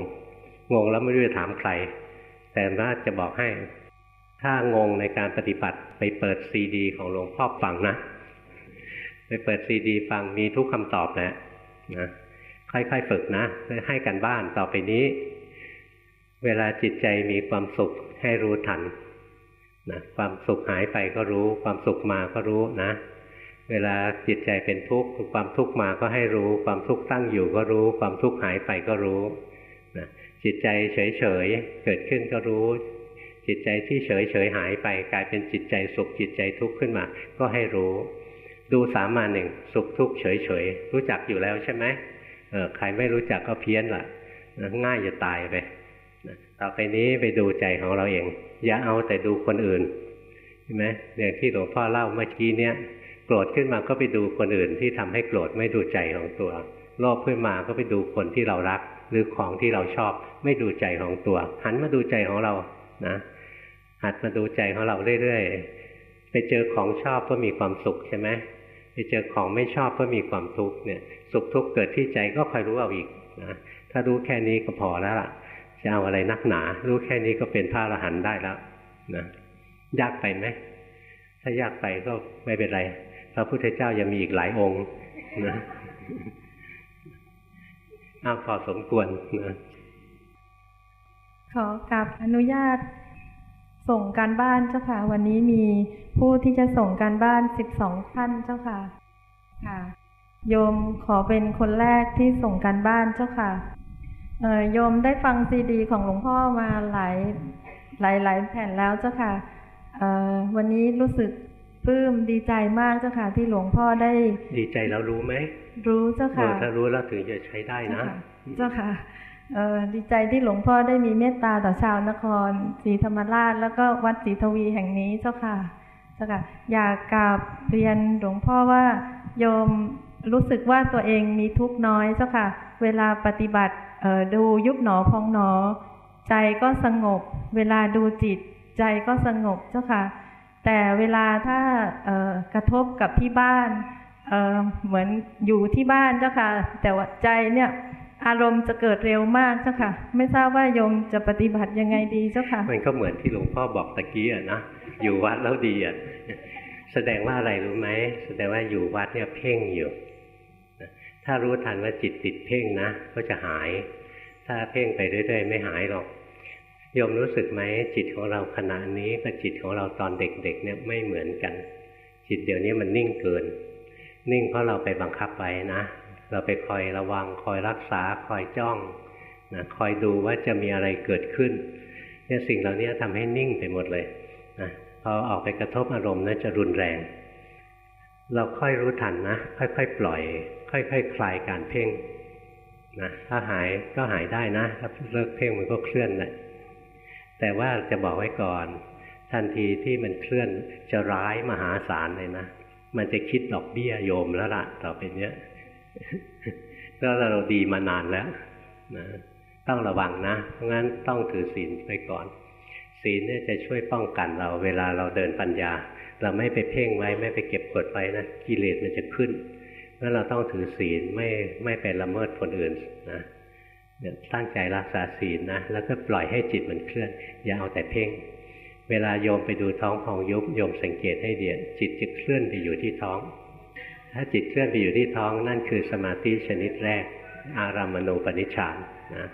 งงแล้วไม่รู้จะถามใคร แต่ว่าจะบอกให้ ถ้างงในการปฏิบัติไปเปิดซีดี ของหลวงพ่อฟังนะ ไปเปิดซีดี ฟังมีทุกคำตอบแหละนะค่อยๆฝึกนะให้กันบ้านต่อไปนี้ เวลาจิตใจมีความสุขให้รู้ทันนะความสุขหายไปก็รู้ ความสุขมาก็รู้นะ เวลาจิตใจเป็นทุกข์ความทุกข์มาก็ให้รู้ ความทุกข์ตั้งอยู่ก็รู้ ความทุกข์หายไปก็รู้นะจิตใจเฉยเฉยเกิดขึ้นก็รู้ จิตใจที่เฉยเฉยหายไปกลายเป็นจิตใจสุขจิตใจทุกข์ขึ้นมา ก็ให้รู้ ดูสามาหนึ่งสุขทุกข์เฉยเฉยรู้จักอยู่แล้วใช่ไหมเออใครไม่รู้จักก็เพี้ยนละง่ายจะตายไปต่อไปนี้ไปดูใจของเราเอง อย่าเอาแต่ดูคนอื่นเห็นไหมอย่างที่หลวงพ่อเล่าเมื่อกี้เนี้ย โกรธขึ้นมาก็ไปดูคนอื่นที่ทำให้โกรธไม่ดูใจของตัว โลภขึ้นมาก็ไปดูคนที่เรารัก หรือของที่เราชอบไม่ดูใจของตัว หันมาดูใจของเรานะหัดมาดูใจของเราเรื่อยๆ ไปเจอของชอบก็มีความสุขใช่ไหมไปเจอของไม่ชอบก็มีความทุกข์เนี่ย สุขทุกข์เกิดที่ใจก็คอยรู้เอาอีกนะถ้ารู้แค่นี้ก็พอแล้วล่ะ จะเอาอะไรนักหนา รู้แค่นี้ก็เป็นพระอรหันต์ได้แล้วนะยากไปไหมถ้ายากไปก็ไม่เป็นไร พระพุทธเจ้ายังมีอีกหลายองค์นะอ้าพอสมควรนะขอกับอนุญาต ส่งการบ้านเจ้าค่ะ วันนี้มีผู้ที่จะส่งการบ้านสิบสองท่านเจ้าค่ะ ค่ะ โยมขอเป็นคนแรกที่ส่งการบ้านเจ้าค่ะโยมได้ฟังซีดี ของหลวงพ่อมาหลายหลายหลายแผ่นแล้วเจ้าค่ะวันนี้รู้สึก ปลื้มดีใจมากเจ้าค่ะที่หลวงพ่อได้ ดีใจแล้วรู้ไหมรู้เจ้าค่ะถ้ารู้แล้วถึงจะใช้ได้นะ เจ้าค่ะดีใจที่หลวงพ่อได้มีเมตตาต่อชาวนครศรีธรรมราช แล้วก็วัดศรีทวีแห่งนี้เจ้าค่ะเจ้าค่ะ อยากกราบเรียนหลวงพ่อว่าโยมรู้สึกว่าตัวเองมีทุกน้อยเจ้าค่ะ เวลาปฏิบัติดูยุบหนอพองหนอ ใจก็สงบ เวลาดูจิต ใจก็สงบเจ้าค่ะ แต่เวลาถ้ากระทบกับที่บ้านเเหมือนอยู่ที่บ้านเจ้าค่ะ แต่ว่าใจเนี่ยอารมณ์จะเกิดเร็วมากเจ้าค่ะ ไม่ทราบว่าโยมจะปฏิบัติยังไงดีเจ้าค่ะ มันก็เหมือนที่หลวงพ่อบอกตะกี้อะนะอยู่วัดแล้วดีอะแสดงว่าอะไรรู้ไหมแสดงว่าอยู่วัดเนี่ยเพ่งอยู่ถ้ารู้ทันว่าจิตติดเพ่งนะ ก็จะหาย ถ้าเพ่งไปเรื่อยๆ ไม่หายหรอก โยมรู้สึกไหมจิตของเราขณะนี้กับจิตของเราตอนเด็กๆเนี่ยไม่เหมือนกัน จิตเดี๋ยวนี้มันนิ่งเกิน นิ่งเพราะเราไปบังคับไว้นะ เราไปคอยระวังคอยรักษาคอยจ้องนะคอยดูว่าจะมีอะไรเกิดขึ้นเนี่ยสิ่งเหล่านี้ทำให้นิ่งไปหมดเลยนะพอออกไปกระทบอารมณ์นะั้นจะรุนแรง เราค่อยรู้ทันนะ ค่อยๆปล่อย ค่อยๆคคลายการเพ่งนะถ้าหายก็หายได้นะถ้าเลิกเพ่งมันก็เคลื่อนแหละ แต่ว่าจะบอกไว้ก่อน ทันทีที่มันเคลื่อนจะร้ายมหาศาลเลยนะ มันจะคิดดอกเบี้ยโยมแล้วล่ะต่อไปเนี้ยแล้วเราดีมานานแล้วนะต้องระวังนะ เพราะงั้นต้องถือศีลไปก่อน ศีลเนี่ยจะช่วยป้องกันเรา เวลาเราเดินปัญญา เราไม่ไปเพ่งไว้ไม่ไปเก็บกดไว้นะกิเลสมันจะขึ้นงั้นเราต้องถือศีลไม่ไม่ไปละเมิดคนอื่นนะ ตั้งใจรักษาศีลนะแล้วก็ปล่อยให้จิตมันเคลื่อน อย่าเอาแต่เพ่ง เวลาโยมไปดูท้องพองยุบโยมสังเกตให้เดียจิตจะเคลื่อนไปอยู่ที่ท้อง ถ้าจิตเคลื่อนไปอยู่ที่ท้องนั่นคือสมาธิชนิดแรก อารามณูปนิชฌานนะ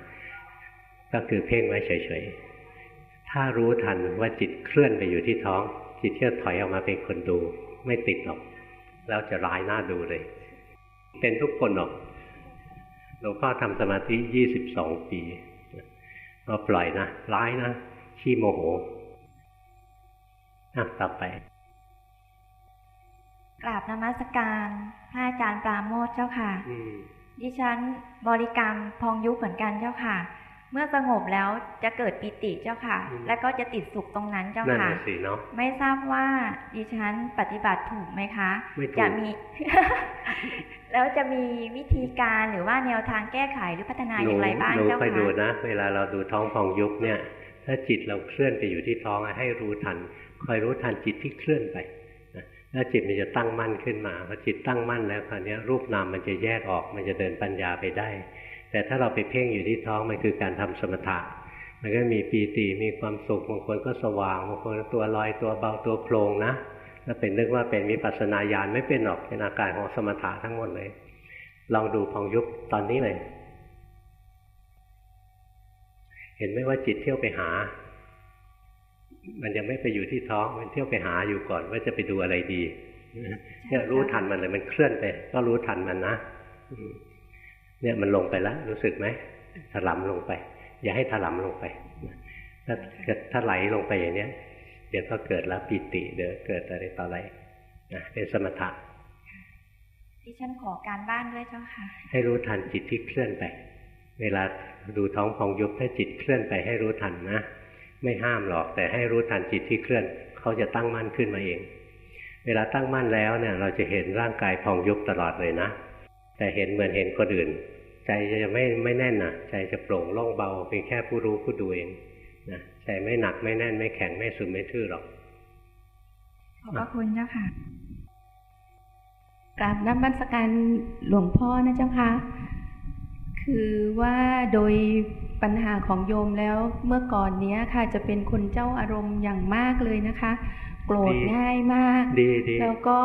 ก็คือเพ่งไว้เฉยๆ ถ้ารู้ทันว่าจิตเคลื่อนไปอยู่ที่ท้อง จิตเที่ยวถอยออกมาเป็นคนดู ไม่ติดหรอก แล้วจะร้ายหน้าดูเลย เป็นทุกคนหรอก หลวงพ่อทำสมาธิยี่สิบสองปีเราปล่อยนะร้ายนะขี้โมโหอะต่อไปกราบนมัสการพระอาจารย์ปราโมทเจ้าค่ะดิฉันบริกรรมพองยุบเหมือนกันเจ้าค่ะ เมื่อสงบแล้วจะเกิดปิติเจ้าค่ะ และก็จะติดสุขตรงนั้นเจ้าค่ะไม่ทราบว่าดิฉันปฏิบัติถูกไหมคะจะมี แล้วจะมีวิธีการหรือว่าแนวทางแก้ไขหรือพัฒนาอย่างไรบ้างเจ้าค่ะหนูไปดูนะ เวลาเราดูท้องพองยุบเนี่ย ถ้าจิตเราเคลื่อนไปอยู่ที่ท้องให้รู้ทันคอยรู้ทันจิตที่เคลื่อนไปแล้วจิตมันจะตั้งมั่นขึ้นมาพอจิตตั้งมั่นแล้วคราวนี้รูปนามมันจะแยกออก มันจะเดินปัญญาไปได้ แต่ถ้าเราไปเพ่งอยู่ที่ท้องมันคือการทำสมถะมันก็มีปีติมีความสุขบางคนก็สว่างบางคนตัวลอยตัวเบาตัวโครงนะถ้าเป็นนึกว่าเป็นวิปัสสนาญาณไม่เป็นหรอกเป็นอาการของสมถะทั้งหมดเลย ลองดูพองยุบตอนนี้เลย เห็นไหมว่าจิตเที่ยวไปหา มันยังไม่ไปอยู่ที่ท้องมันเที่ยวไปหาอยู่ก่อนว่าจะไปดูอะไรดีเนี่ยรู้ทันมันเลยมันเคลื่อนไป ก็รู้ทันมันนะ เนี่ยมันลงไปแล้วรู้สึกไหมถลำลงไป อย่าให้ถลำลงไป ถ้าถ้าไหลลงไปอย่างเนี้ย เดี๋ยวก็เกิดแล้วปิติ เดี๋ยวเกิดอะไรต่ออะไรนะเป็นสมถะดิฉันขอการบ้านด้วยเจ้าค่ะ ให้รู้ทันจิตที่เคลื่อนไปเเวลาดูท้องพองยุบถ้าจิตเคลื่อนไปให้รู้ทันนะ ไม่ห้ามหรอกแต่ให้รู้ทันจิตที่เคลื่อน เขาจะตั้งมั่นขึ้นมาเอง เวลาตั้งมั่นแล้วเนี่ย เราจะเห็นร่างกายพองยุบตลอดเลยนะ แต่เห็นเหมือนเห็นคนอื่น ใจจะไม่ไม่แน่นนะใจจะโปร่งโล่งเบาเป็นแค่ผู้รู้ผู้ดูเองนะใจไม่หนักไม่แน่นไม่แข็งไม่สุดไม่ทื่อหรอกขอบพระคุณเจ้าค่ะกราบนับบัรสการหลวงพ่อนะเจ้าค่ะ คือว่าโดยปัญหาของโยมแล้วเมื่อก่อนเนี้ยค่ะ จะเป็นคนเจ้าอารมณ์อย่างมากเลยนะคะ โกรธง่ายมาก แล้วก็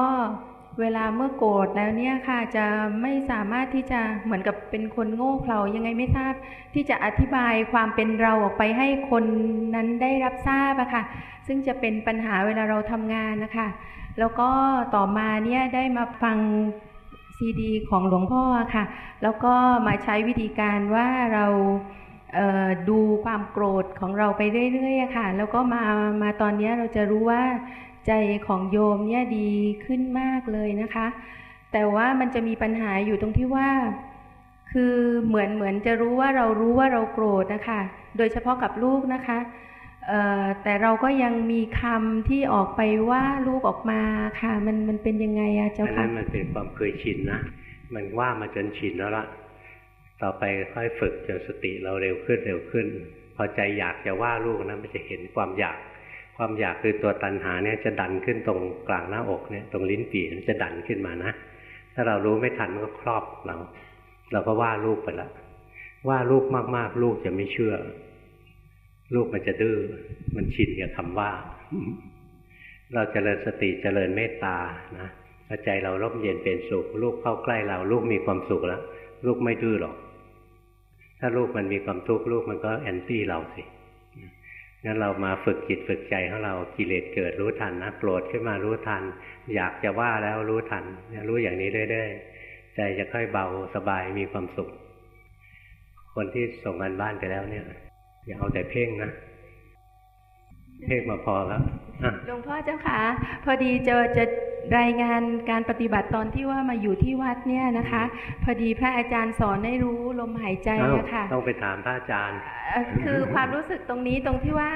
เวลาเมื่อโกรธแล้วเนี่ยค่ะจะไม่สามารถที่จะเหมือนกับเป็นคนโง่เขลายังไงไม่ทราบ ที่จะอธิบายความเป็นเราออกไปให้คนนั้นได้รับทราบอะค่ะ ซึ่งจะเป็นปัญหาเวลาเราทำงานนะคะ แล้วก็ต่อมาเนี่ยได้มาฟังซีดี ของหลวงพ่อค่ะ แล้วก็มาใช้วิธีการว่าเราดูความโกรธของเราไปเรื่อยๆค่ะ แล้วก็มามาตอนนี้เราจะรู้ว่า ใจของโยมเนี่ยดีขึ้นมากเลยนะคะ แต่ว่ามันจะมีปัญหาอยู่ตรงที่ว่า คือเหมือนเหมือนจะรู้ว่าเรารู้ว่าเราโกรธนะคะ โดยเฉพาะกับลูกนะคะแต่เราก็ยังมีคำที่ออกไปว่าลูกออกมาค่ะ มันมันเป็นยังไงอะเจ้าค่ะอันนั้นมันเป็นความเคยชินนะมันว่ามาจนชินแล้วล่ะ ต่อไปค่อยฝึกจนสติเราเร็วขึ้นเร็วขึ้น พอใจอยากจะว่าลูกนะมันจะเห็นความอยาก ความอยากคือตัวตัณหาเนี่ยจะดันขึ้นตรงกลางหน้าอกเนี่ยตรงลิ้นปี่มันจะดันขึ้นมานะ ถ้าเรารู้ไม่ทันมันก็ครอบเรา เราก็ว่าลูกไปละว่าลูกมากๆ ลูกจะไม่เชื่อ ลูกมันจะดื้อมันชินกับคำว่า เราจเจริญสติเจริญเมตตานะพอใจเราร่มเย็นเป็นสุข ลูกเข้าใกล้เรา ลูกมีความสุขแล้ว ลูกไม่ดื้อหรอก ถ้าลูกมันมีความทุกข์ลูกมันก็แอนตี้เราสิ งั้นเรามาฝึกจิตฝึกใจของเรากิเลสเกิดรู้ทันนะโกรธขึ้นมารู้ทัน อยากจะว่าแล้วรู้ทันรู้อย่างนี้เรื่อยๆใจจะค่อยเบาสบายมีความสุข คนที่ส่งงานบ้านไปแล้วเนี่ย อย่าเอาแต่เพ่งนะเพ่งมาพอแล้วหลวงพ่อเจ้าค่ะพอดีจะจะ รายงานการปฏิบัติตอนที่ว่ามาอยู่ที่วัดเนี่ยนะคะ พอดีพระอาจารย์สอนให้รู้ลมหายใจนะคะต้องไปถามพระอาจารย์ คือความรู้สึกตรงนี้ตรงที่ว่า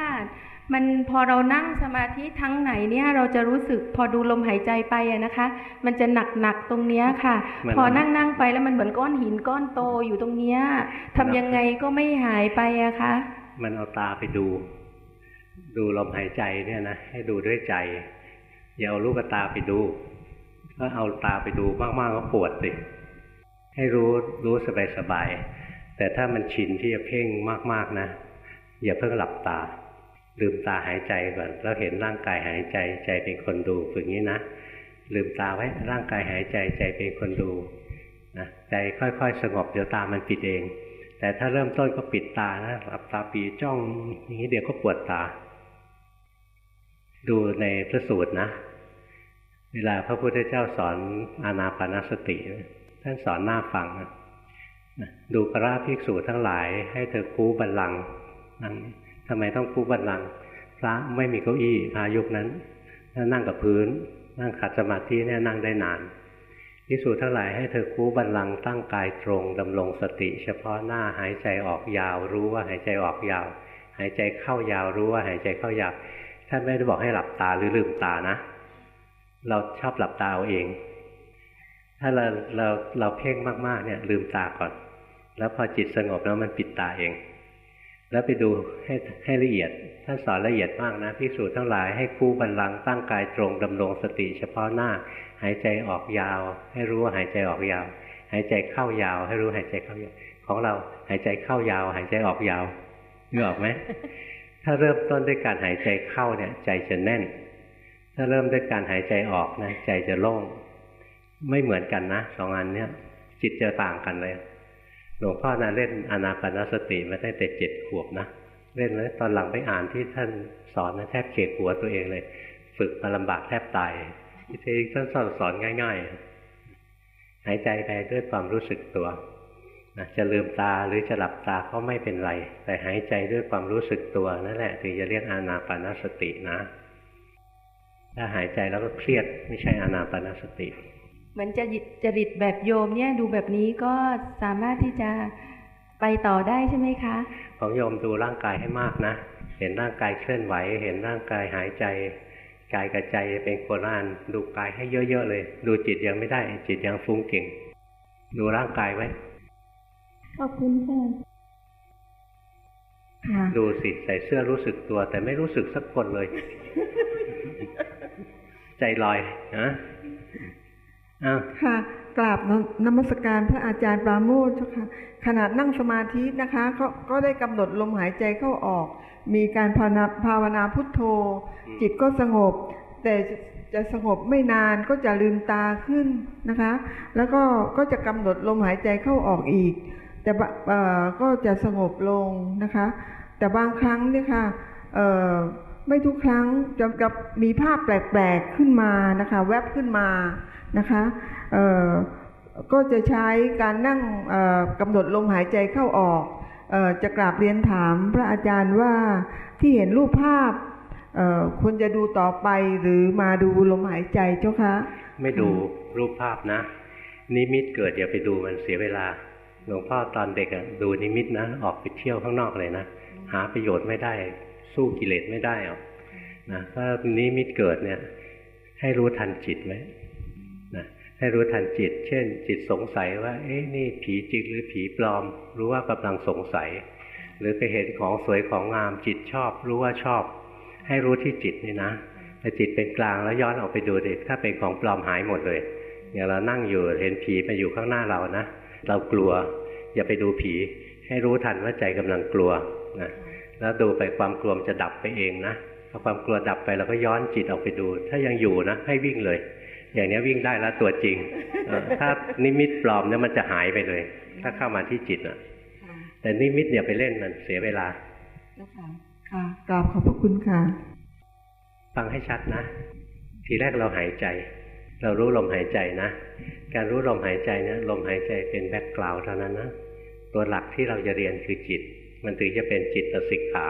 มันพอเรานั่งสมาธิทั้งไหนเนี่ยเราจะรู้สึกพอดูลมหายใจไปอะนะคะ มันจะหนักหนักตรงเนี้ยค่ะ พอนั่งนั่งไปแล้วมันเหมือนก้อนหินก้อนโตอยู่ตรงเนี้ยทำยังไงก็ไม่หายไปอะคะมันเอาตาไปดู ดูลมหายใจเนี่ยนะให้ดูด้วยใจ อย่าเอาลูกตาไปดูถ้าเอาตาไปดูมากๆก็ปวดสิให้รู้รู้สบายๆแต่ถ้ามันชินที่จะเพ่งมากๆนะ อย่าเพิ่งหลับตาลืมตาหายใจก่อนแล้วเห็นร่างกายหายใจใจเป็นคนดูฝึกนี้นะลืมตาไว้ร่างกายหายใจใจเป็นคนดูนะใจค่อยๆ สงบเดี๋ยวตามันปิดเอง แต่ถ้าเริ่มต้นก็ปิดตานะหลับตาปีจ้องอย่างนี้เดี๋ยวก็ปวดตา ดูในพระสูตรนะ เวลาพระพุทธเจ้าสอนอานาปานสติ ท่านสอนหน้าฟังดูกราภิกษุทั้งหลาย ให้เธอคูบัลลังนั่งทำไมต้องคูบัลลังพระไม่มีเก้าอี้พายุคนั้นถ้านั่งกับพื้น นั่งขัดสมาธิเนี่ยนั่งได้นานพิสูจทั้งหลายให้เธอคู่บันลังตั้งกายตรงดำรงสติ เฉพาะหน้าหายใจออกยาว รู้ว่าหายใจออกยาว หายใจเข้ายาวรู้ว่าหายใจเข้ายาว ท่านไม่ได้บอกให้หลับตาหรือลืมตานะ เราชอบหลับตาเอาเอง ถ้าเราเราเราเพ่งมากๆเนี่ย ลืมตาก่อน แล้วพอจิตสงบแล้วมันปิดตาเอง แล้วไปดูให้ให้ละเอียดท่านสอนละเอียดมากนะพิสูจน์ทั้งหลายให้คู่บันลังตั้งกายตรงดำรงสติเฉพาะหน้า หายใจออกยาว ให้รู้ว่าหายใจออกยาว หายใจเข้ายาว ให้รู้หายใจเข้ายาวของเราหายใจเข้ายาว หายใจออกยาวนึกออกไหม ถ้าเริ่มต้นด้วยการหายใจเข้าเนี่ยใจจะแน่น ถ้าเริ่มด้วยการหายใจออกนะใจจะโล่ง ไม่เหมือนกันนะสองอันเนี้ยจิตจะต่างกันเลย หลวงพ่อนะเล่นอนาปานสติมาตั้งแต่เจ็ดขวบนะเล่นแล้วตอนหลังไปอ่านที่ท่านสอนนะแทบเขกหัวตัวเองเลย ฝึกมาลำบากแทบตายที่ท่านสอนสอนง่าย ๆ หายใจไปด้วยความรู้สึกตัว นะจะลืมตาหรือจะหลับตาก็ไม่เป็นไร แต่หายใจด้วยความรู้สึกตัวนั่นแหละถึงจะเรียกอานาปานสตินะ ถ้าหายใจแล้วก็เครียดไม่ใช่อานาปานสติเหมือนจะจริตแบบโยมเนี่ยดูแบบนี้ก็สามารถที่จะไปต่อได้ใช่ไหมคะ ของโยมดูร่างกายให้มากนะ เห็นร่างกายเคลื่อนไหว เห็นร่างกายหายใจกายกับใจเป็นคนละอันดูกายให้เยอะๆเลย ดูจิตยังไม่ได้จิตยังฟุ้งเก่ง ดูร่างกายไว้ ขอบคุณค่ะดูสิใส่เสื้อรู้สึกตัว แต่ไม่รู้สึกสักคนเลย ใจลอยนะอ้าวค่ะกราบนนมัสการพระอาจารย์ปราโมทเจ้าค่ะ ขนาดนั่งสมาธินะคะก็ก็ได้กำหนดลมหายใจเข้าออก มีการภาวนาภาวนาพุทโธ จิตก็สงบ แต่จะสงบไม่นานก็จะลืมตาขึ้นนะคะ แล้วก็ก็จะกำหนดลมหายใจเข้าออกอีก แต่ก็จะสงบลงนะคะ แต่บางครั้งเนี่ยค่ะไม่ทุกครั้งจะกับมีภาพแปลกๆขึ้นมานะคะ แวบขึ้นมานะคะก็จะใช้การนั่งกำหนดลมหายใจเข้าออกออจะกราบเรียนถามพระอาจารย์ว่าที่เห็นรูปภาพควรจะดูต่อไปหรือมาดูลมหายใจเจ้าคะ ไม่ดูรูปภาพนะ นิมิตเกิดอย่าไปดูมันเสียเวลา หลวงพ่อตอนเด็กอะดูนิมิตนะ ออกไปเที่ยวข้างนอกเลยนะ หาประโยชน์ไม่ได้ สู้กิเลสไม่ได้หรอกนะถ้านิมิตเกิดเนี่ย ให้รู้ทันจิตไว้นะให้รู้ทันจิต เช่น จิตสงสัยว่า เอ๊ะนี่ผีจริงหรือผีปลอม รู้ว่ากำลังสงสัย หรือไปเห็นของสวยของงามจิตชอบ รู้ว่าชอบ ให้รู้ที่จิตนี่นะแต่จิตเป็นกลางแล้วย้อนออกไปดูดิถ้าเป็นของปลอมหายหมดเลยอย่างเรานั่งอยู่เห็นผีมาอยู่ข้างหน้าเรานะ เรากลัว อย่าไปดูผี ให้รู้ทันว่าใจกำลังกลัวนะแล้วดูไปความกลัวมันจะดับไปเองนะพอความกลัวดับไปเราก็ย้อนจิตออกไปดู ถ้ายังอยู่นะ ให้วิ่งเลย อย่างนี้วิ่งได้แล้วตัวจริงเออถ้านิมิตปลอมเนี่ยมันจะหายไปเลย ถ้าเข้ามาที่จิตอะ แต่นิมิตอย่าไปเล่นมันเสียเวลาเจ้าค่ะค่ะกราบขอบพระคุณค่ะ ฟังให้ชัดนะ ทีแรกเราหายใจ เรารู้ลมหายใจนะ การรู้ลมหายใจเนี่ยลมหายใจเป็น background เท่านั้นนะ ตัวหลักที่เราจะเรียนคือจิต มันถึงจะเป็นจิตสิกขา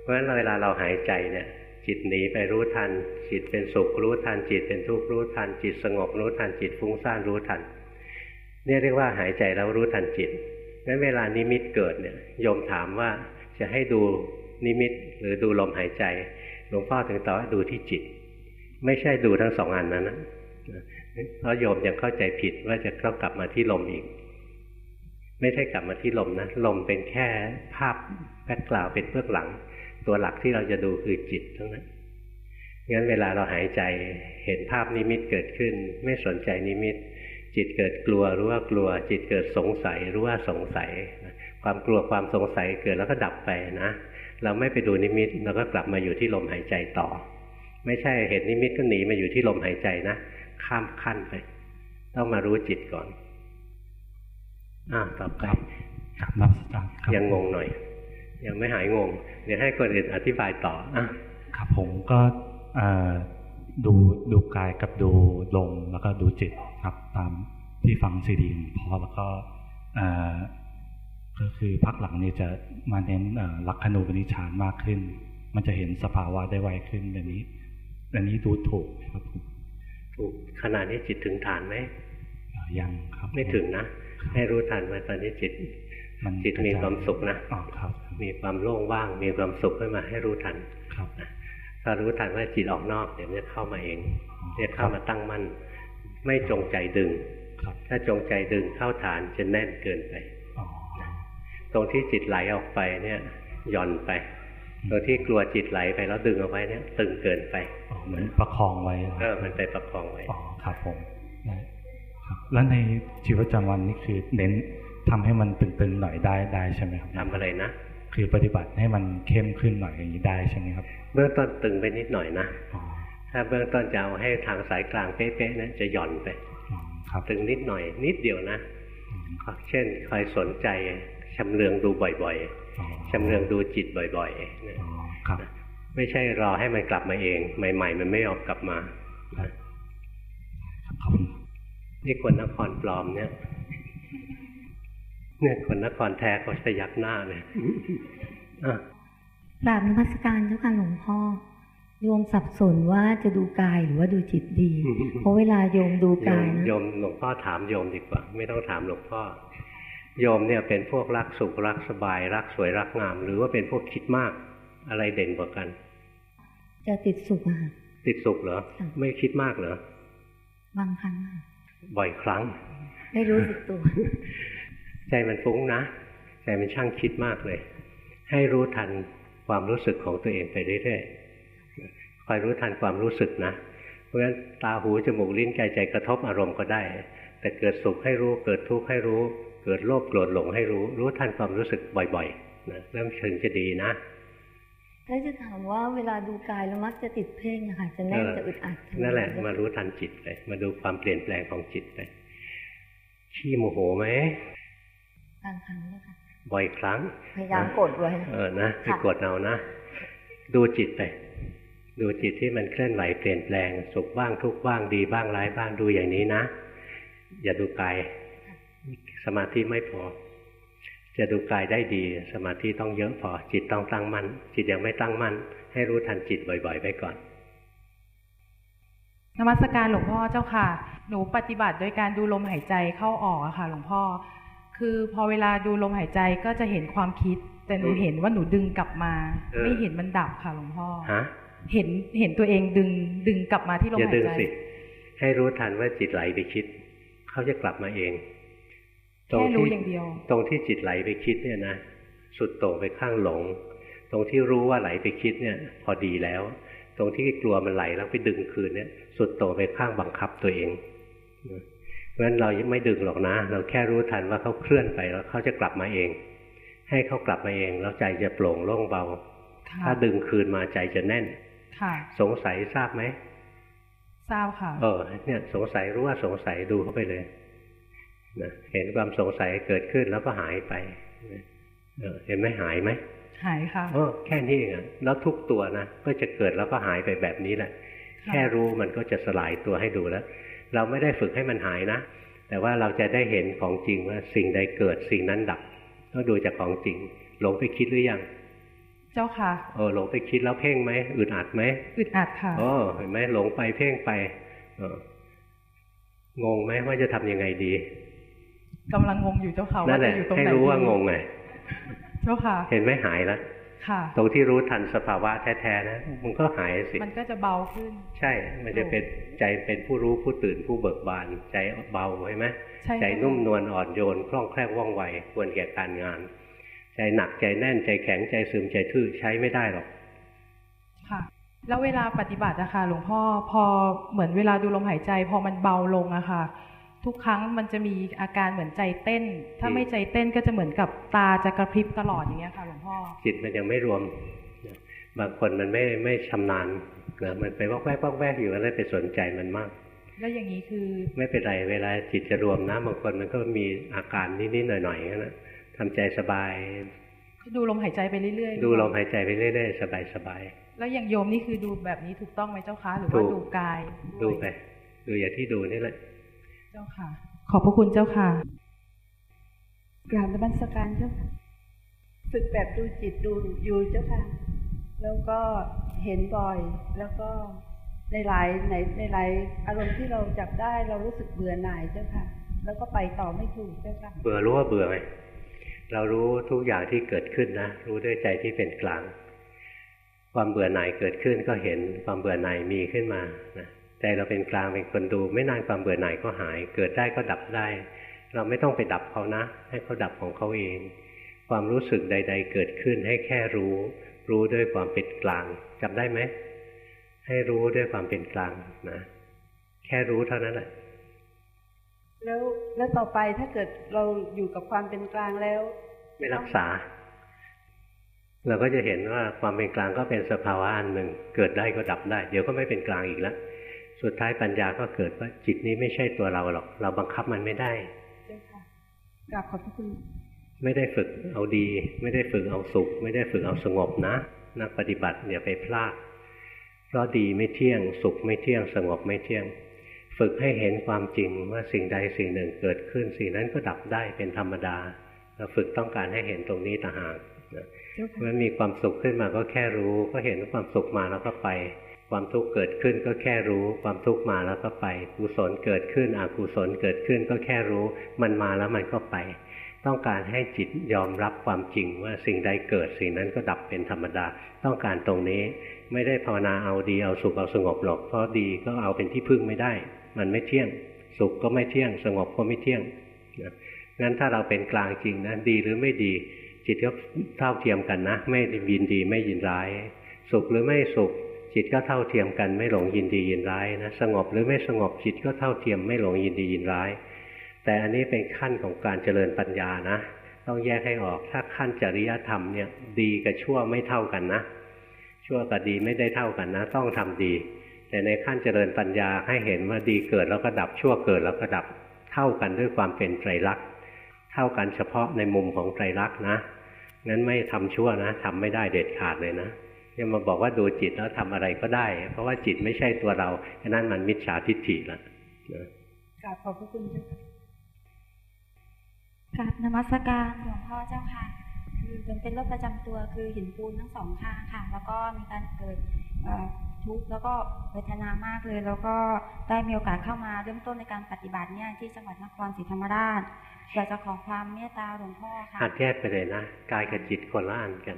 เพราะฉะนั้นเวลาเราหายใจเนี่ย จิตหนีไปรู้ทัน จิตเป็นสุขรู้ทัน จิตเป็นทุกข์รู้ทัน จิตสงบรู้ทัน จิตฟุ้งซ่านรู้ทัน เนี่ยเรียกว่าหายใจแล้วรู้ทันจิตงั้นเวลานิมิตเกิดเนี่ยโยมถามว่าจะให้ดูนิมิตหรือดูลมหายใจ หลวงพ่อถึงตอบว่าดูที่จิต ไม่ใช่ดูทั้งสองอันนั้นนะ เพราะโยมยังเข้าใจผิดว่าจะต้องกลับมาที่ลมอีก ไม่ใช่กลับมาที่ลมนะ ลมเป็นแค่ภาพ background เป็นเบื้องหลัง ตัวหลักที่เราจะดูคือจิตทั้งนั้นงั้นเวลาเราหายใจเห็นภาพนิมิตเกิดขึ้น ไม่สนใจนิมิต จิตเกิดกลัวรู้ว่ากลัว จิตเกิดสงสัยรู้ว่าสงสัย ความกลัวความสงสัยเกิดแล้วก็ดับไปนะ เราไม่ไปดูนิมิตเราก็กลับมาอยู่ที่ลมหายใจต่อ ไม่ใช่เห็นนิมิตก็หนีมาอยู่ที่ลมหายใจนะ ข้ามขั้นไป ต้องมารู้จิตก่อนอ่าต่อไปครับนักการครับยังงงหน่อย ยังไม่หายงง เดี๋ยวให้คนอื่นอธิบายต่ออะครับผมก็เอ่อดูดูกายกับดูลมแล้วก็ดูจิตครับตามที่ฟังซีดีของพ่อแล้วก็เอ่อก็คือพักหลังนี้จะมาเน้นเอ่อลักขณูปนิชฌานมากขึ้น มันจะเห็นสภาวะได้ไวขึ้นแบบนี้อันนี้ดูถูกไหมครับผมถูก ขนาดนี้จิตถึงฐานไหมเอ่อยังครับ ไม่ถึงนะให้รู้ทันว่าตอนนี้จิตมันจิตมีความสุขนะอ๋อครับมีความโล่งว่าง มีความสุขขึ้นมาให้รู้ทันครับถ้ารู้ทันว่าจิตออกนอกเดี๋ยวมันจะเข้ามาเองจะเข้ามาตั้งมั่น ไม่จงใจดึงครับถ้าจงใจดึงเข้าฐานจะแน่นเกินไปอ๋อตรงที่จิตไหลออกไปเนี่ยหย่อนไป ตรงที่กลัวจิตไหลไปแล้วดึงเอาไว้เนี่ยตึงเกินไปอ๋อเหมือนประคองไว้เหรอเออมันไปประคองไว้อ๋อครับผมได้ครับแล้วในชีวิตประจำวันนี่คือเน้นทำให้มันตึงๆหน่อยได้ได้ใช่ไหมครับทำอะไรนะคือปฏิบัติให้มันเข้มขึ้นหน่อยอย่างนี้ได้ใช่ไหมครับ เบื้องต้นตึงไปนิดหน่อยนะอ๋อถ้าเบื้องต้นจะเอาให้ทางสายกลางเป๊ะๆนะจะหย่อนไปอ๋อครับตึงนิดหน่อย นิดเดียวนะอืมเช่นคอยสนใจชำเลืองดูบ่อยอ๋อๆ ชำเลืองดูจิตบ่อยๆเนี่ยอ๋อครับ ไม่ใช่รอให้มันกลับมาเอง ใหม่ ๆ มันไม่ยอมกลับมาครับขอบคุณนี่คนนครปลอมเนี่ยเนี่ยคนนครแท้เขาจะยักหน้าเลยอะกราบนมัสการเจ้าค่ะหลวงพ่อโยมสับสนว่าจะดูกายหรือว่าดูจิตดี เพราะเวลาโยมดูโยกามยนะโยมหลวงพ่อถามโยมดีกว่า ไม่ต้องถามหลวงพ่อ โยมเนี่ยเป็นพวกรักสุขรักสบาย รักสวยรักงาม หรือว่าเป็นพวกคิดมากอะไรเด่นกว่ากัน จะติดสุขอะค่ะติดสุขเหรอ ไม่คิดมากเหรอ บางครั้ง บ่อยครั้ง ไม่รู้สึกตัว ใจมันฟุ้งนะ ใจมันช่างคิดมากเลย ให้รู้ทันความรู้สึกของตัวเองไปเรื่อยๆคอยรู้ทันความรู้สึกนะ เพราะฉะนั้นตาหูจมูกลิ้นกายใจกระทบอารมณ์ก็ได้ แต่เกิดสุขให้รู้ เกิดทุกข์ให้รู้ เกิดโลภโกรธหลงให้รู้ รู้ทันความรู้สึกบ่อยๆนะเริ่มถึงจะดีนะถ้าจะถามว่าเวลาดูกายแล้วมักจะติดเพ่งอะค่ะจะแน่นจะอึดอัดนั่นแหละ มารู้ทันจิตไปมาดูความเปลี่ยนแปลงของจิตไปขี้โมโหไหมบางครั้งนะคะบ่อยครั้ง พยายามกดไว้ เออนะไปกดเอานะ ดูจิตไป ดูจิตที่มันเคลื่อนไหวเปลี่ยนแปลง สุขบ้างทุกบ้างดีบ้างร้ายบ้างดูอย่างนี้นะ อย่าดูกาย สมาธิไม่พอ จะดูกายได้ดี สมาธิต้องเยอะพอ จิตต้องตั้งมั่น จิตยังไม่ตั้งมั่น ให้รู้ทันจิตบ่อยๆไปก่อนนมัสการหลวงพ่อเจ้าค่ะ หนูปฏิบัติโดยการดูลมหายใจเข้าออกอะค่ะ หลวงพ่อ คือพอเวลาดูลมหายใจก็จะเห็นความคิด แต่หนูเห็นว่าหนูดึงกลับมา ไม่เห็นมันดับค่ะ หลวงพ่อเห็นเห็นตัวเองดึงดึงกลับมาที่ลมหายใจอย่าดึงสิให้รู้ทันว่าจิตไหลไปคิด เขาจะกลับมาเอง ตรงที่อย่างเดียวตรงที่จิตไหลไปคิดเนี่ยนะสุดโต่งไปข้างหลง ตรงที่รู้ว่าไหลไปคิดเนี่ย พอดีแล้ว ตรงที่กลัวมันไหลแล้วไปดึงคืนเนี่ย สุดโต่งไปข้างบังคับตัวเองเพราะฉะนั้นเราไม่ดึงหรอกนะ เราแค่รู้ทันว่าเขาเคลื่อนไปแล้วเขาจะกลับมาเอง ให้เขากลับมาเอง แล้วใจจะโปร่งโล่งเบา ถ้าดึงคืนมาใจจะแน่นค่ะสงสัยทราบไหมทราบค่ะ เออเนี่ยสงสัยรู้ว่าสงสัยดูเข้าไปเลย นะเห็นความสงสัยเกิดขึ้นแล้วก็หายไปเออเห็นไหมหายไหมหายค่ะเออแค่นี้เองแล้วทุกตัวนะก็จะเกิดแล้วก็หายไปแบบนี้แหละ แค่รู้มันก็จะสลายตัวให้ดูแล้ว เราไม่ได้ฝึกให้มันหายนะ แต่ว่าเราจะได้เห็นของจริงว่าสิ่งใดเกิดสิ่งนั้นดับต้องดูจากของจริง หลงไปคิดหรือยัง เจ้าค่ะเออหลงไปคิดแล้วเพ่งไหมอึดอัดไหมอึดอัดค่ะอ๋อเห็นไหมหลงไปเพ่งไป เอองงไหมว่าจะทํำยังไงดี กำลังงงอยู่เจ้าค่ะว่าจะอยู่ตรงไหนให้รู้ว่างงไงเจ้าค่ะ เห็นไหมหายแล้วตรงที่รู้ทันสภาวะแท้ๆนะมันก็หายสิ มันก็จะเบาขึ้น ใช่ มันจะเป็นใจเป็นผู้รู้ผู้ตื่นผู้เบิกบาน ใจเบาใช่ไหมใจนุ่มนวลอ่อนโยนคล่องแคล่วว่องไวควรแก่การงาน ใจหนักใจแน่นใจแข็งใจซึมใจทื่อใช้ไม่ได้หรอก ค่ะ แล้วเวลาปฏิบัติอะค่ะหลวงพ่อพอเหมือนเวลาดูลมหายใจ พอมันเบาลงอะค่ะ ทุกครั้งมันจะมีอาการเหมือนใจเต้น ถ้าไม่ใจเต้นก็จะเหมือนกับตาจะกระพริบตลอดอย่างเงี้ยค่ะหลวงพ่อ จิตมันยังไม่รวม บางคนมันไม่ไม่ชำนาญนะมันไปวอกแวกวอกแวกอยู่แล้วไปสนใจมันมาก แล้วอย่างนี้คือ ไม่เป็นไรเวลาจิตจะรวมนะบางคนมันก็มีอาการนิดๆหน่อยๆนะทำใจสบาย ดูลมหายใจไปเรื่อยๆ ดูลมหายใจไปเรื่อยๆสบายๆ แล้วอย่างโยมนี่คือดูแบบนี้ถูกต้องไหมเจ้าคะหรือว่าดูกาย ดูไป ดูอย่างที่ดูนี่แหละ เจ้าค่ะ ขอบพระคุณเจ้าค่ะกราบนมัสการเจ้าค่ะ ฝึกแบบดูจิตดูอยู่เจ้าค่ะ แล้วก็เห็นบ่อย แล้วก็ในหลายในในหลายอารมณ์ที่เราจับได้เรารู้สึกเบื่อหน่ายเจ้าค่ะ แล้วก็ไปต่อไม่ถูกเจ้าค่ะ เบื่อรู้ว่าเบื่อไหมเรารู้ทุกอย่างที่เกิดขึ้นนะ รู้ด้วยใจที่เป็นกลาง ความเบื่อหน่ายเกิดขึ้นก็เห็นความเบื่อหน่ายมีขึ้นมานะ ใจเราเป็นกลางเป็นคนดู ไม่นานความเบื่อหน่ายก็หาย เกิดได้ก็ดับได้ เราไม่ต้องไปดับเขานะ ให้เขาดับของเขาเอง ความรู้สึกใด ๆ เกิดขึ้นให้แค่รู้ รู้ด้วยความเป็นกลางจำได้ไหมให้รู้ด้วยความเป็นกลางนะ แค่รู้เท่านั้นแหละแล้วแล้วต่อไปถ้าเกิดเราอยู่กับความเป็นกลางแล้ว ไม่รักษา เราก็จะเห็นว่าความเป็นกลางก็เป็นสภาวะอันหนึ่ง เกิดได้ก็ดับได้ เดี๋ยวก็ไม่เป็นกลางอีกแล้ว สุดท้ายปัญญาก็เกิดว่าจิตนี้ไม่ใช่ตัวเราหรอก เราบังคับมันไม่ได้กราบขอบพระคุณ ไม่ได้ฝึกเอาดี ไม่ได้ฝึกเอาสุข ไม่ได้ฝึกเอาสงบนะนักปฏิบัติอย่าไปพลาดเพราะดีไม่เที่ยง สุขไม่เที่ยง สงบไม่เที่ยง ฝึกให้เห็นความจริงว่าสิ่งใดสิ่งหนึ่งเกิดขึ้น สิ่งนั้นก็ดับได้เป็นธรรมดาเราฝึกต้องการให้เห็นตรงนี้ต่างหากเมื่อมีความสุขขึ้นมาก็แค่รู้ ก็เห็นความสุขมาแล้วก็ไป ความทุกข์เกิดขึ้นก็แค่รู้ ความทุกข์มาแล้วก็ไป กุศลเกิดขึ้นอกุศลเกิดขึ้นก็แค่รู้ มันมาแล้วมันก็ไป ต้องการให้จิตยอมรับความจริงว่าสิ่งใดเกิดสิ่งนั้นก็ดับเป็นธรรมดา ต้องการตรงนี้ไม่ได้ภาวนาเอาดีเอาสุขเอาสงบหรอกเพราะดีก็เอาเป็นที่พึ่งไม่ได้ มันไม่เที่ยง สุขก็ไม่เที่ยง สงบก็ไม่เที่ยงงั้นถ้าเราเป็นกลางจริงนะดีหรือไม่ดีจิตก็เท่าเทียมกันนะ ไม่ยินดีไม่ยินร้าย สุขหรือไม่สุข จิตก็เท่าเทียมกันไม่หลงยินดียินร้ายนะสงบหรือไม่สงบจิตก็เท่าเทียมไม่หลงยินดียินร้าย แต่อันนี้เป็นขั้นของการเจริญปัญญานะ ต้องแยกให้ออกถ้าขั้นจริยธรรมเนี่ยดีกับชั่วไม่เท่ากันนะ ชั่วกับดีไม่ได้เท่ากันนะ ต้องทำดี แต่ในขั้นเจริญปัญญาให้เห็นว่าดีเกิดแล้วก็ดับชั่วเกิดแล้วก็ดับเท่ากันด้วยความเป็นไตรลักษณ์เท่ากันเฉพาะในมุมของไตรลักษณ์นะงั้นไม่ทำชั่วนะทำไม่ได้เด็ดขาดเลยนะ ยังมาบอกว่าดูจิตแล้วทำอะไรก็ได้ เพราะว่าจิตไม่ใช่ตัวเราฉะนั้นมันมิจฉาทิฏฐิละกราบขอบพระคุณเจ้าค่ะกราบนมัสการหลวงพ่อเจ้าค่ะ คือเป็นเป็นโรคประจำตัวคือหินปูนทั้งสองข้างค่ะ แล้วก็มีการเกิดทุกข์แล้วก็เวทนามากเลย แล้วก็ได้มีโอกาสเข้ามาเริ่มต้นในการปฏิบัติเนี่ยที่จังหวัดนครศรีธรรมราชอยากจะขอความเมตตาหลวงพ่อค่ะหัดแยกไปเลยนะกายกับจิตคนละอันกัน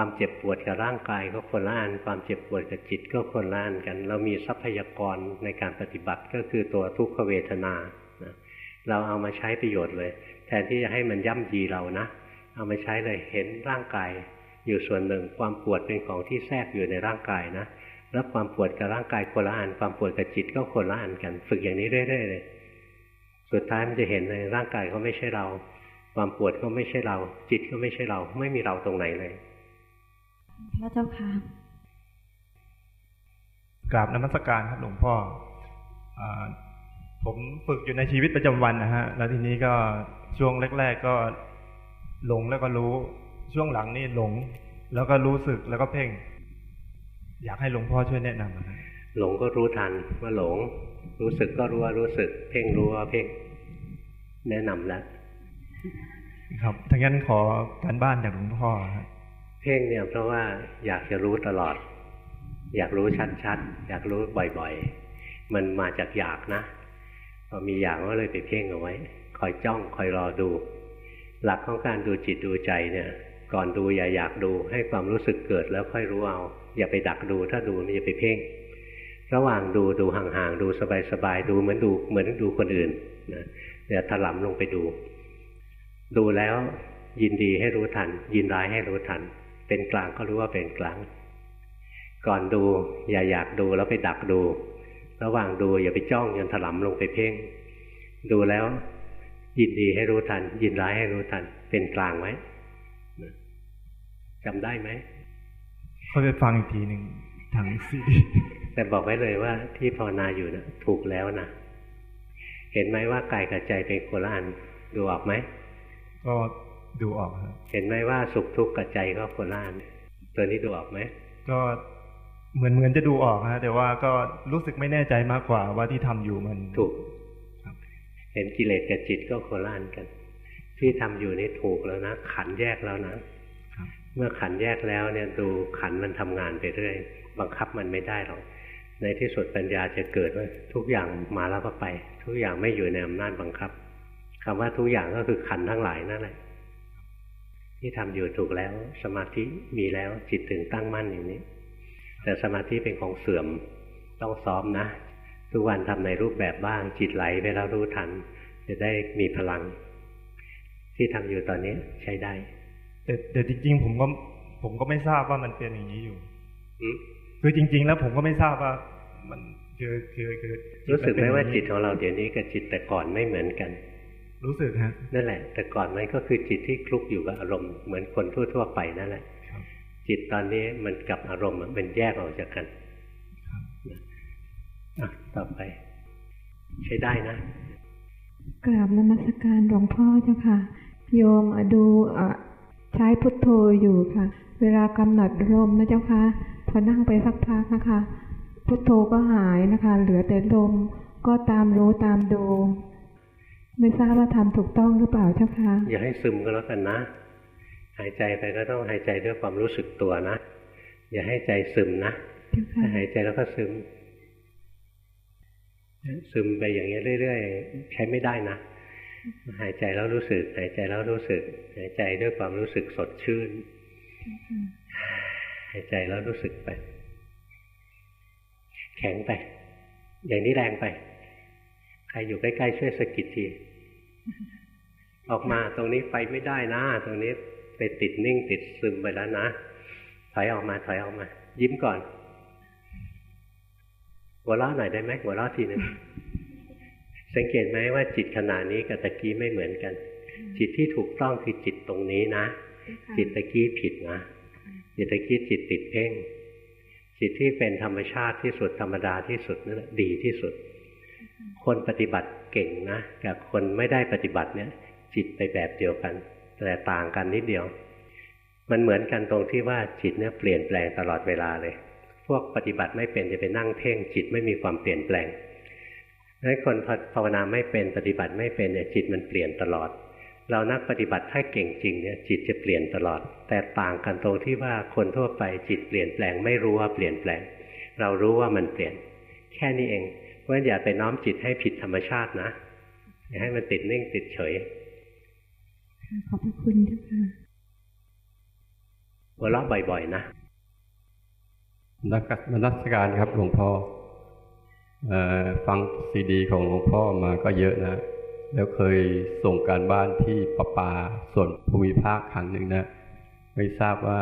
ความเจ็บปวดกับร่างกายก็คนละอัน ความเจ็บปวดกับจิตก็คนละอันกัน เรามีทรัพยากรในการปฏิบัติก็คือตัวทุกขเวทนาเราเอามาใช้ประโยชน์เลย แทนที่จะให้มันย่ำยีเรานะ เอามาใช้เลยเห็นร่างกายอยู่ส่วนหนึ่งความปวดเป็นของที่แทรกอยู่ในร่างกายนะแล้วความปวดกับร่างกายคนละอัน ความปวดกับจิตก็คนละอันกัน ฝึกอย่างนี้เรื่อยๆเลย สุดท้ายมันจะเห็นในร่างกายก็ไม่ใช่เรา ความปวดก็ไม่ใช่เรา จิตก็ไม่ใช่เรา ไม่มีเราตรงไหนเลย พระเจ้าค่ะกราบนมัสการครับหลวงพ่อผมฝึกอยู่ในชีวิตประจำวันนะฮะ แล้วทีนี้ก็ช่วงแรก ๆ ก็หลงแล้วก็รู้ ช่วงหลังนี่หลง แล้วก็รู้สึกแล้วก็เพ่ง อยากให้หลวงพ่อช่วยแนะนำนะหลงก็รู้ทันว่าหลง รู้สึกก็รู้ว่ารู้สึก เพ่งรู้ว่าเพ่ง แนะนำแล้ว ครับทั้งนั้นขอการบ้านจากหลวงพ่อ เพ่งเนี่ยเพราะว่าอยากจะรู้ตลอด อยากรู้ชัดๆ อยากรู้บ่อยๆ มันมาจากอยากนะพอมีอยางก็เลยไปเพ่งเอาไว้ คอยจ้องคอยรอดู หลักของการดูจิตดูใจเนี่ย ก่อนดูอย่าอยากดูให้ความรู้สึกเกิดแล้วค่อยรู้เอา อย่าไปดักดูถ้าดูมันจะไปเพ่ง ระหว่างดูดูห่างๆ ดูสบายๆ ดูเหมือนดูเหมือนดูคนอื่นนะเดี๋ยวถลำลงไปดู ดูแล้วยินดีให้รู้ทัน ยินร้ายให้รู้ทัน เป็นกลางก็รู้ว่าเป็นกลาง ก่อนดูอย่าอยากดูแล้วไปดักดู ระหว่างดูอย่าไปจ้องจนถลำลงไปเพ่ง ดูแล้ว ยินดีให้รู้ทัน ยินร้ายให้รู้ทัน เป็นกลางไหมจำได้ไหมเขาไปฟังอีกทีหนึ่งทางซีแต่บอกไว้เลยว่าที่ภาวนาอยู่นะถูกแล้วนะเห็นไหมว่ากายกับใจเป็นโคละอันดูออกไหมก็ ดูออกครับเห็นไหมว่าสุขทุกข์กับใจก็โคละอันตัวนี้ดูออกไหมก็เหมือนเหมือนจะดูออกฮะแต่ว่าก็รู้สึกไม่แน่ใจมากกว่าว่าที่ทำอยู่มันถูกเห็นกิเลสกับจิตก็โคล่านกัน ที่ทำอยู่นี่ถูกแล้วนะขันแยกแล้วนะเมื่อขันแยกแล้วเนี่ยดูขันมันทำงานไปเรื่อยบังคับมันไม่ได้หรอกในที่สุดปัญญาจะเกิดว่าทุกอย่างมาแล้วก็ไป ทุกอย่างไม่อยู่ในอำนาจบังคับคำว่าทุกอย่างก็คือขันทั้งหลายนั่นแหละ ที่ทำอยู่ถูกแล้ว สมาธิมีแล้วจิตถึงตั้งมั่นอย่างนี้ แต่สมาธิเป็นของเสื่อมต้องซ้อมนะ ทุกวันทำในรูปแบบบ้างจิตไหลไปแล้วรู้ทัน จะได้มีพลัง ที่ทำอยู่ตอนนี้ใช้ได้ แต่แต่จริงๆผมก็ผมก็ไม่ทราบว่ามันเป็นอย่างนี้อยู่คือจริง ๆ แล้วผมก็ไม่ทราบว่ามันคือคือคือรู้สึกไหมว่าจิตของเราเดี๋ยวนี้กับจิตแต่ก่อนไม่เหมือนกัน รู้สึกฮะนั่นแหละ แต่ก่อนมันก็คือจิตที่คลุกอยู่กับอารมณ์เหมือนคนทั่ว ๆ ไปนั่นแหละจิตตอนนี้มันกับอารมณ์มันแยกออกจากกันต่อไป ใช้ได้นะ กราบนมัสการหลวงพ่อเจ้าค่ะ โยมดูใช้พุทโธอยู่ค่ะ เวลากำหนดลมนะเจ้าค่ะ พอนั่งไปสักพักนะคะ พุทโธก็หายนะคะ เหลือแต่ลมก็ตามรู้ตามดู ไม่ทราบว่าทำถูกต้องหรือเปล่าเจ้าค่ะอย่าให้ซึมก็แล้วกันนะ หายใจไปก็ต้องหายใจด้วยความรู้สึกตัวนะ อย่าให้ใจซึมนะถ้าหายใจแล้วก็ซึม ซึมไปอย่างนี้เรื่อยๆใช้ไม่ได้นะหายใจแล้วรู้สึก หายใจแล้วรู้สึก หายใจด้วยความรู้สึกสดชื่น หายใจแล้วรู้สึกไป แข็งไป อย่างนี้แรงไป ใครอยู่ใกล้ๆช่วยสกิดที ออกมาตรงนี้ไปไม่ได้นะ ตรงนี้ไปติดนิ่งติดซึมไปแล้วนะ ถอยออกมาถอยออกมา ยิ้มก่อน หัวเราะหน่อยได้ไหมหัวเราะทีหนึ่งสังเกตไหมว่าจิตขณะนี้กับตะกี้ไม่เหมือนกัน จิตที่ถูกต้องคือจิตตรงนี้นะ จิตตะกี้ผิดนะจิตตะกี้จิตติดเพ่ง จิตที่เป็นธรรมชาติที่สุดธรรมดาที่สุดนั่นดีที่สุด คนปฏิบัติ เก่งนะกับคนไม่ได้ปฏิบัติเนี่ยจิตไปแบบเดียวกัน แต่ต่างกันนิดเดียว มันเหมือนกันตรงที่ว่าจิตเนี่ยเปลี่ยนแปลงตลอดเวลาเลย พวกปฏิบัติไม่เป็นจะไปนั่งเพ่งจิตไม่มีความเปลี่ยนแปลงนั้นคนภาวนาไม่เป็นปฏิบัติไม่เป็นเนี่ยจิตมันเปลี่ยนตลอด เรานักปฏิบัติถ้าเก่งจริงเนี่ยจิตจะเปลี่ยนตลอด แต่ต่างกันตรงที่ว่าคนทั่วไปจิตเปลี่ยนแปลงไม่รู้ว่าเปลี่ยนแปลง เรารู้ว่ามันเปลี่ยน แค่นี้เอง ราะฉะนั้นอย่าไปน้อมจิตให้ผิดธรรมชาตินะ อย่าให้มันติดนิ่งติดเฉย ขอบพระคุณเจ้าค่ะหัวเราะบ่อยๆนะนักมนัสการครับหลวงพ่อฟังซีดี ของหลวงพ่อมาก็เยอะนะ แล้วเคยส่งการบ้านที่ประปาส่วนภูมิภาคครั้งหนึ่งนะ ไม่ทราบว่า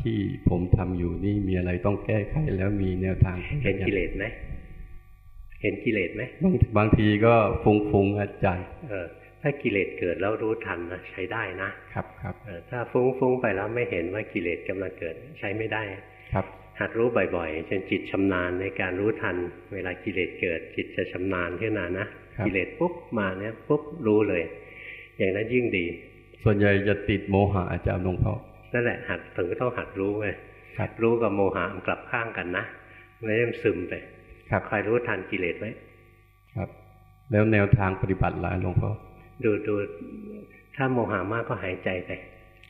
ที่ผมทำอยู่นี่มีอะไรต้องแก้ไขแล้วมีแนวทางเห็นกิเลสไหม เห็นกิเลสไหมบางบางทีก็ฟุงฟุงอาจารย์เออถ้ากิเลสเกิดแล้วรู้ทันนะใช้ได้นะครับครับถ้าฟุ้งฟุ้งไปแล้วไม่เห็นว่ากิเลสกำลังเกิดใช้ไม่ได้ครับ หัดรู้บ่อยๆจนจิตชำนาญในการรู้ทัน เวลากิเลสเกิด จิตจะชำนาญขึ้นมานะกิเลสปุ๊บมาเนี่ยปุ๊บรู้เลย อย่างนั้นยิ่งดี ส่วนใหญ่จะติดโมหะอาจารย์หลวงพ่อนั่นแหละหัดถึงต้องหัดรู้ไงหัดรู้กับโมหะมันกลับข้างกันนะไม่ได้ซึมไป ครับคอยรู้ทันกิเลสไว้ครับ แล้วแนวทางปฏิบัติล่ะหลวงพ่อดูดูถ้าโมหะมากก็หายใจไป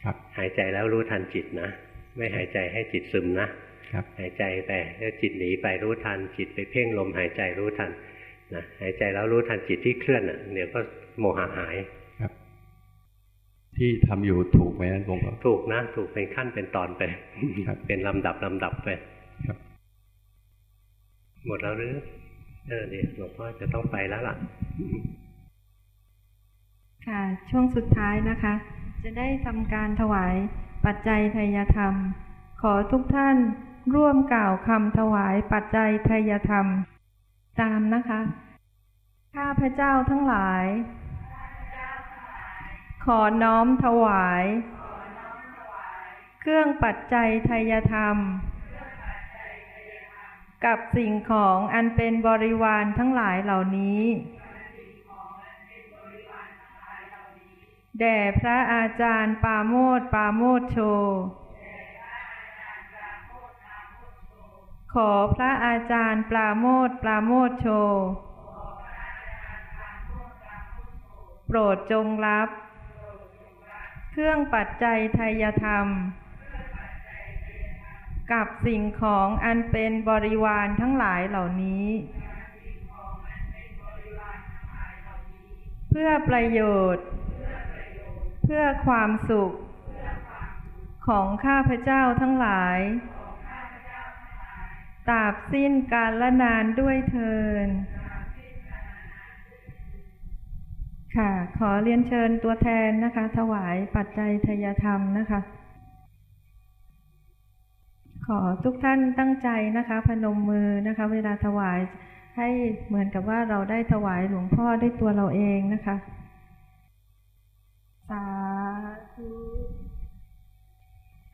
ครับ หายใจแล้วรู้ทันจิตนะไม่หายใจให้จิตซึมนะหายใจไปแล้วจิตหนีไปรู้ทันจิตไปเพ่งลมหายใจรู้ทันนะหายใจแล้วรู้ทันจิตที่เคลื่อนอะเดี๋ยวก็โมหะหายครับ ที่ทำอยู่ถูกไหมหลวงพ่อถูกนะ ถูกเป็นขั้นเป็นตอนไปเป็นลำดับลำดับไปครับ หมดแล้วหรือเออเดี๋ยหลวงพ่อจะต้องไปแล้วล่ะ ค่ะ ช่วงสุดท้ายนะคะ จะได้ทำการถวายปัจจัยทายธรรม ขอทุกท่านร่วมกล่าวคำถวายปัจจัยทายธรรม ตามนะคะ ข้าพระเจ้าทั้งหลาย ขอน้อมถวาย เครื่องปัจจัยทายธรรม กับสิ่งของอันเป็นบริวารทั้งหลายเหล่านี้ แด่พระอาจารย์ปาโมดปาโมดโช ขอพระอาจารย์ปราโมทปราโมทโช โปรดจงรับ เครื่องปัจจัยไทยธรรม กับสิ่งของอันเป็นบริวารทั้งหลายเหล่านี้ เพื่อประโยชน์ เพื่อความสุข ของข้าพเจ้าทั้งหลายตราบสิ้นการละนานด้วยเทินค่ะ ขอเรียนเชิญตัวแทนนะคะ ถวายปัจจัยทยธรรมนะคะ ขอทุกท่านตั้งใจนะคะ พนมมือนะคะ เวลาถวายให้เหมือนกับว่าเราได้ถวายหลวงพ่อด้วยตัวเราเองนะคะ สาธุ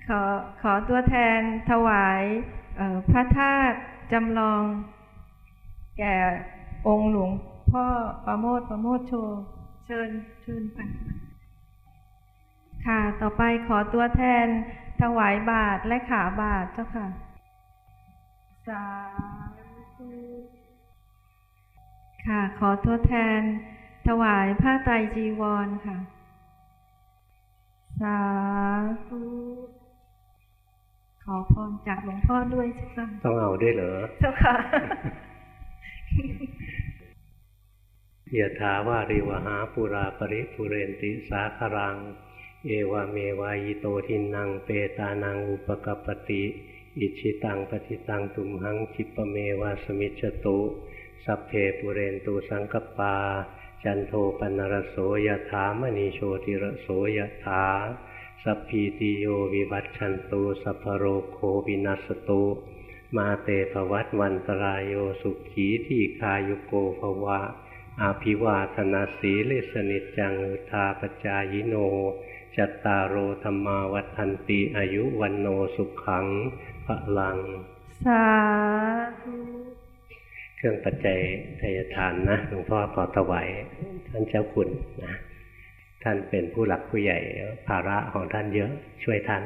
ขอขอตัวแทนถวายพระธาตุจำลอง แก่องค์หลวงพ่อประโมทประโมทโช เชิญเชิญไปค่ะ ต่อไปขอตัวแทน ถวายบาทและขาบาทเจ้าค่ะ สาธุค่ะ ขอตัวแทน ถวายผ้าไตรจีวรค่ะ สาธุ ขอพรจากหลวงพ่อด้วยเจ้าค่ะ ต้องเอาด้วยเหรอ เจ้าค่ะยถาวาริวหาปุราปริปุเรนติสาครัง เอวเมวายโตทินังเปตานังอุปกปติ อิชิตังปฏิตังตุมหังจิปเมวาสมิจตุ สัพเพปุเรนตูสังกปา จันโทปนรโสยถามณีโชติรโสยถาสัพพีติโยวิวัตชันตุสัพโรโควินัสตุมาเตภวัตวันตรายโยสุขีที่คายุโกภวะอาภิวาธนาสีลิสนิจังทาปจายโน จัตตารโอธรรมาวัฏันติอายุวันโนสุขังพลัง สาธุ เครื่องปัจจัยทายทานนะหลวงพ่อขอถวายท่านเจ้าคุณนะ ท่านเป็นผู้หลักผู้ใหญ่ภาระของท่านเยอะช่วยท่าน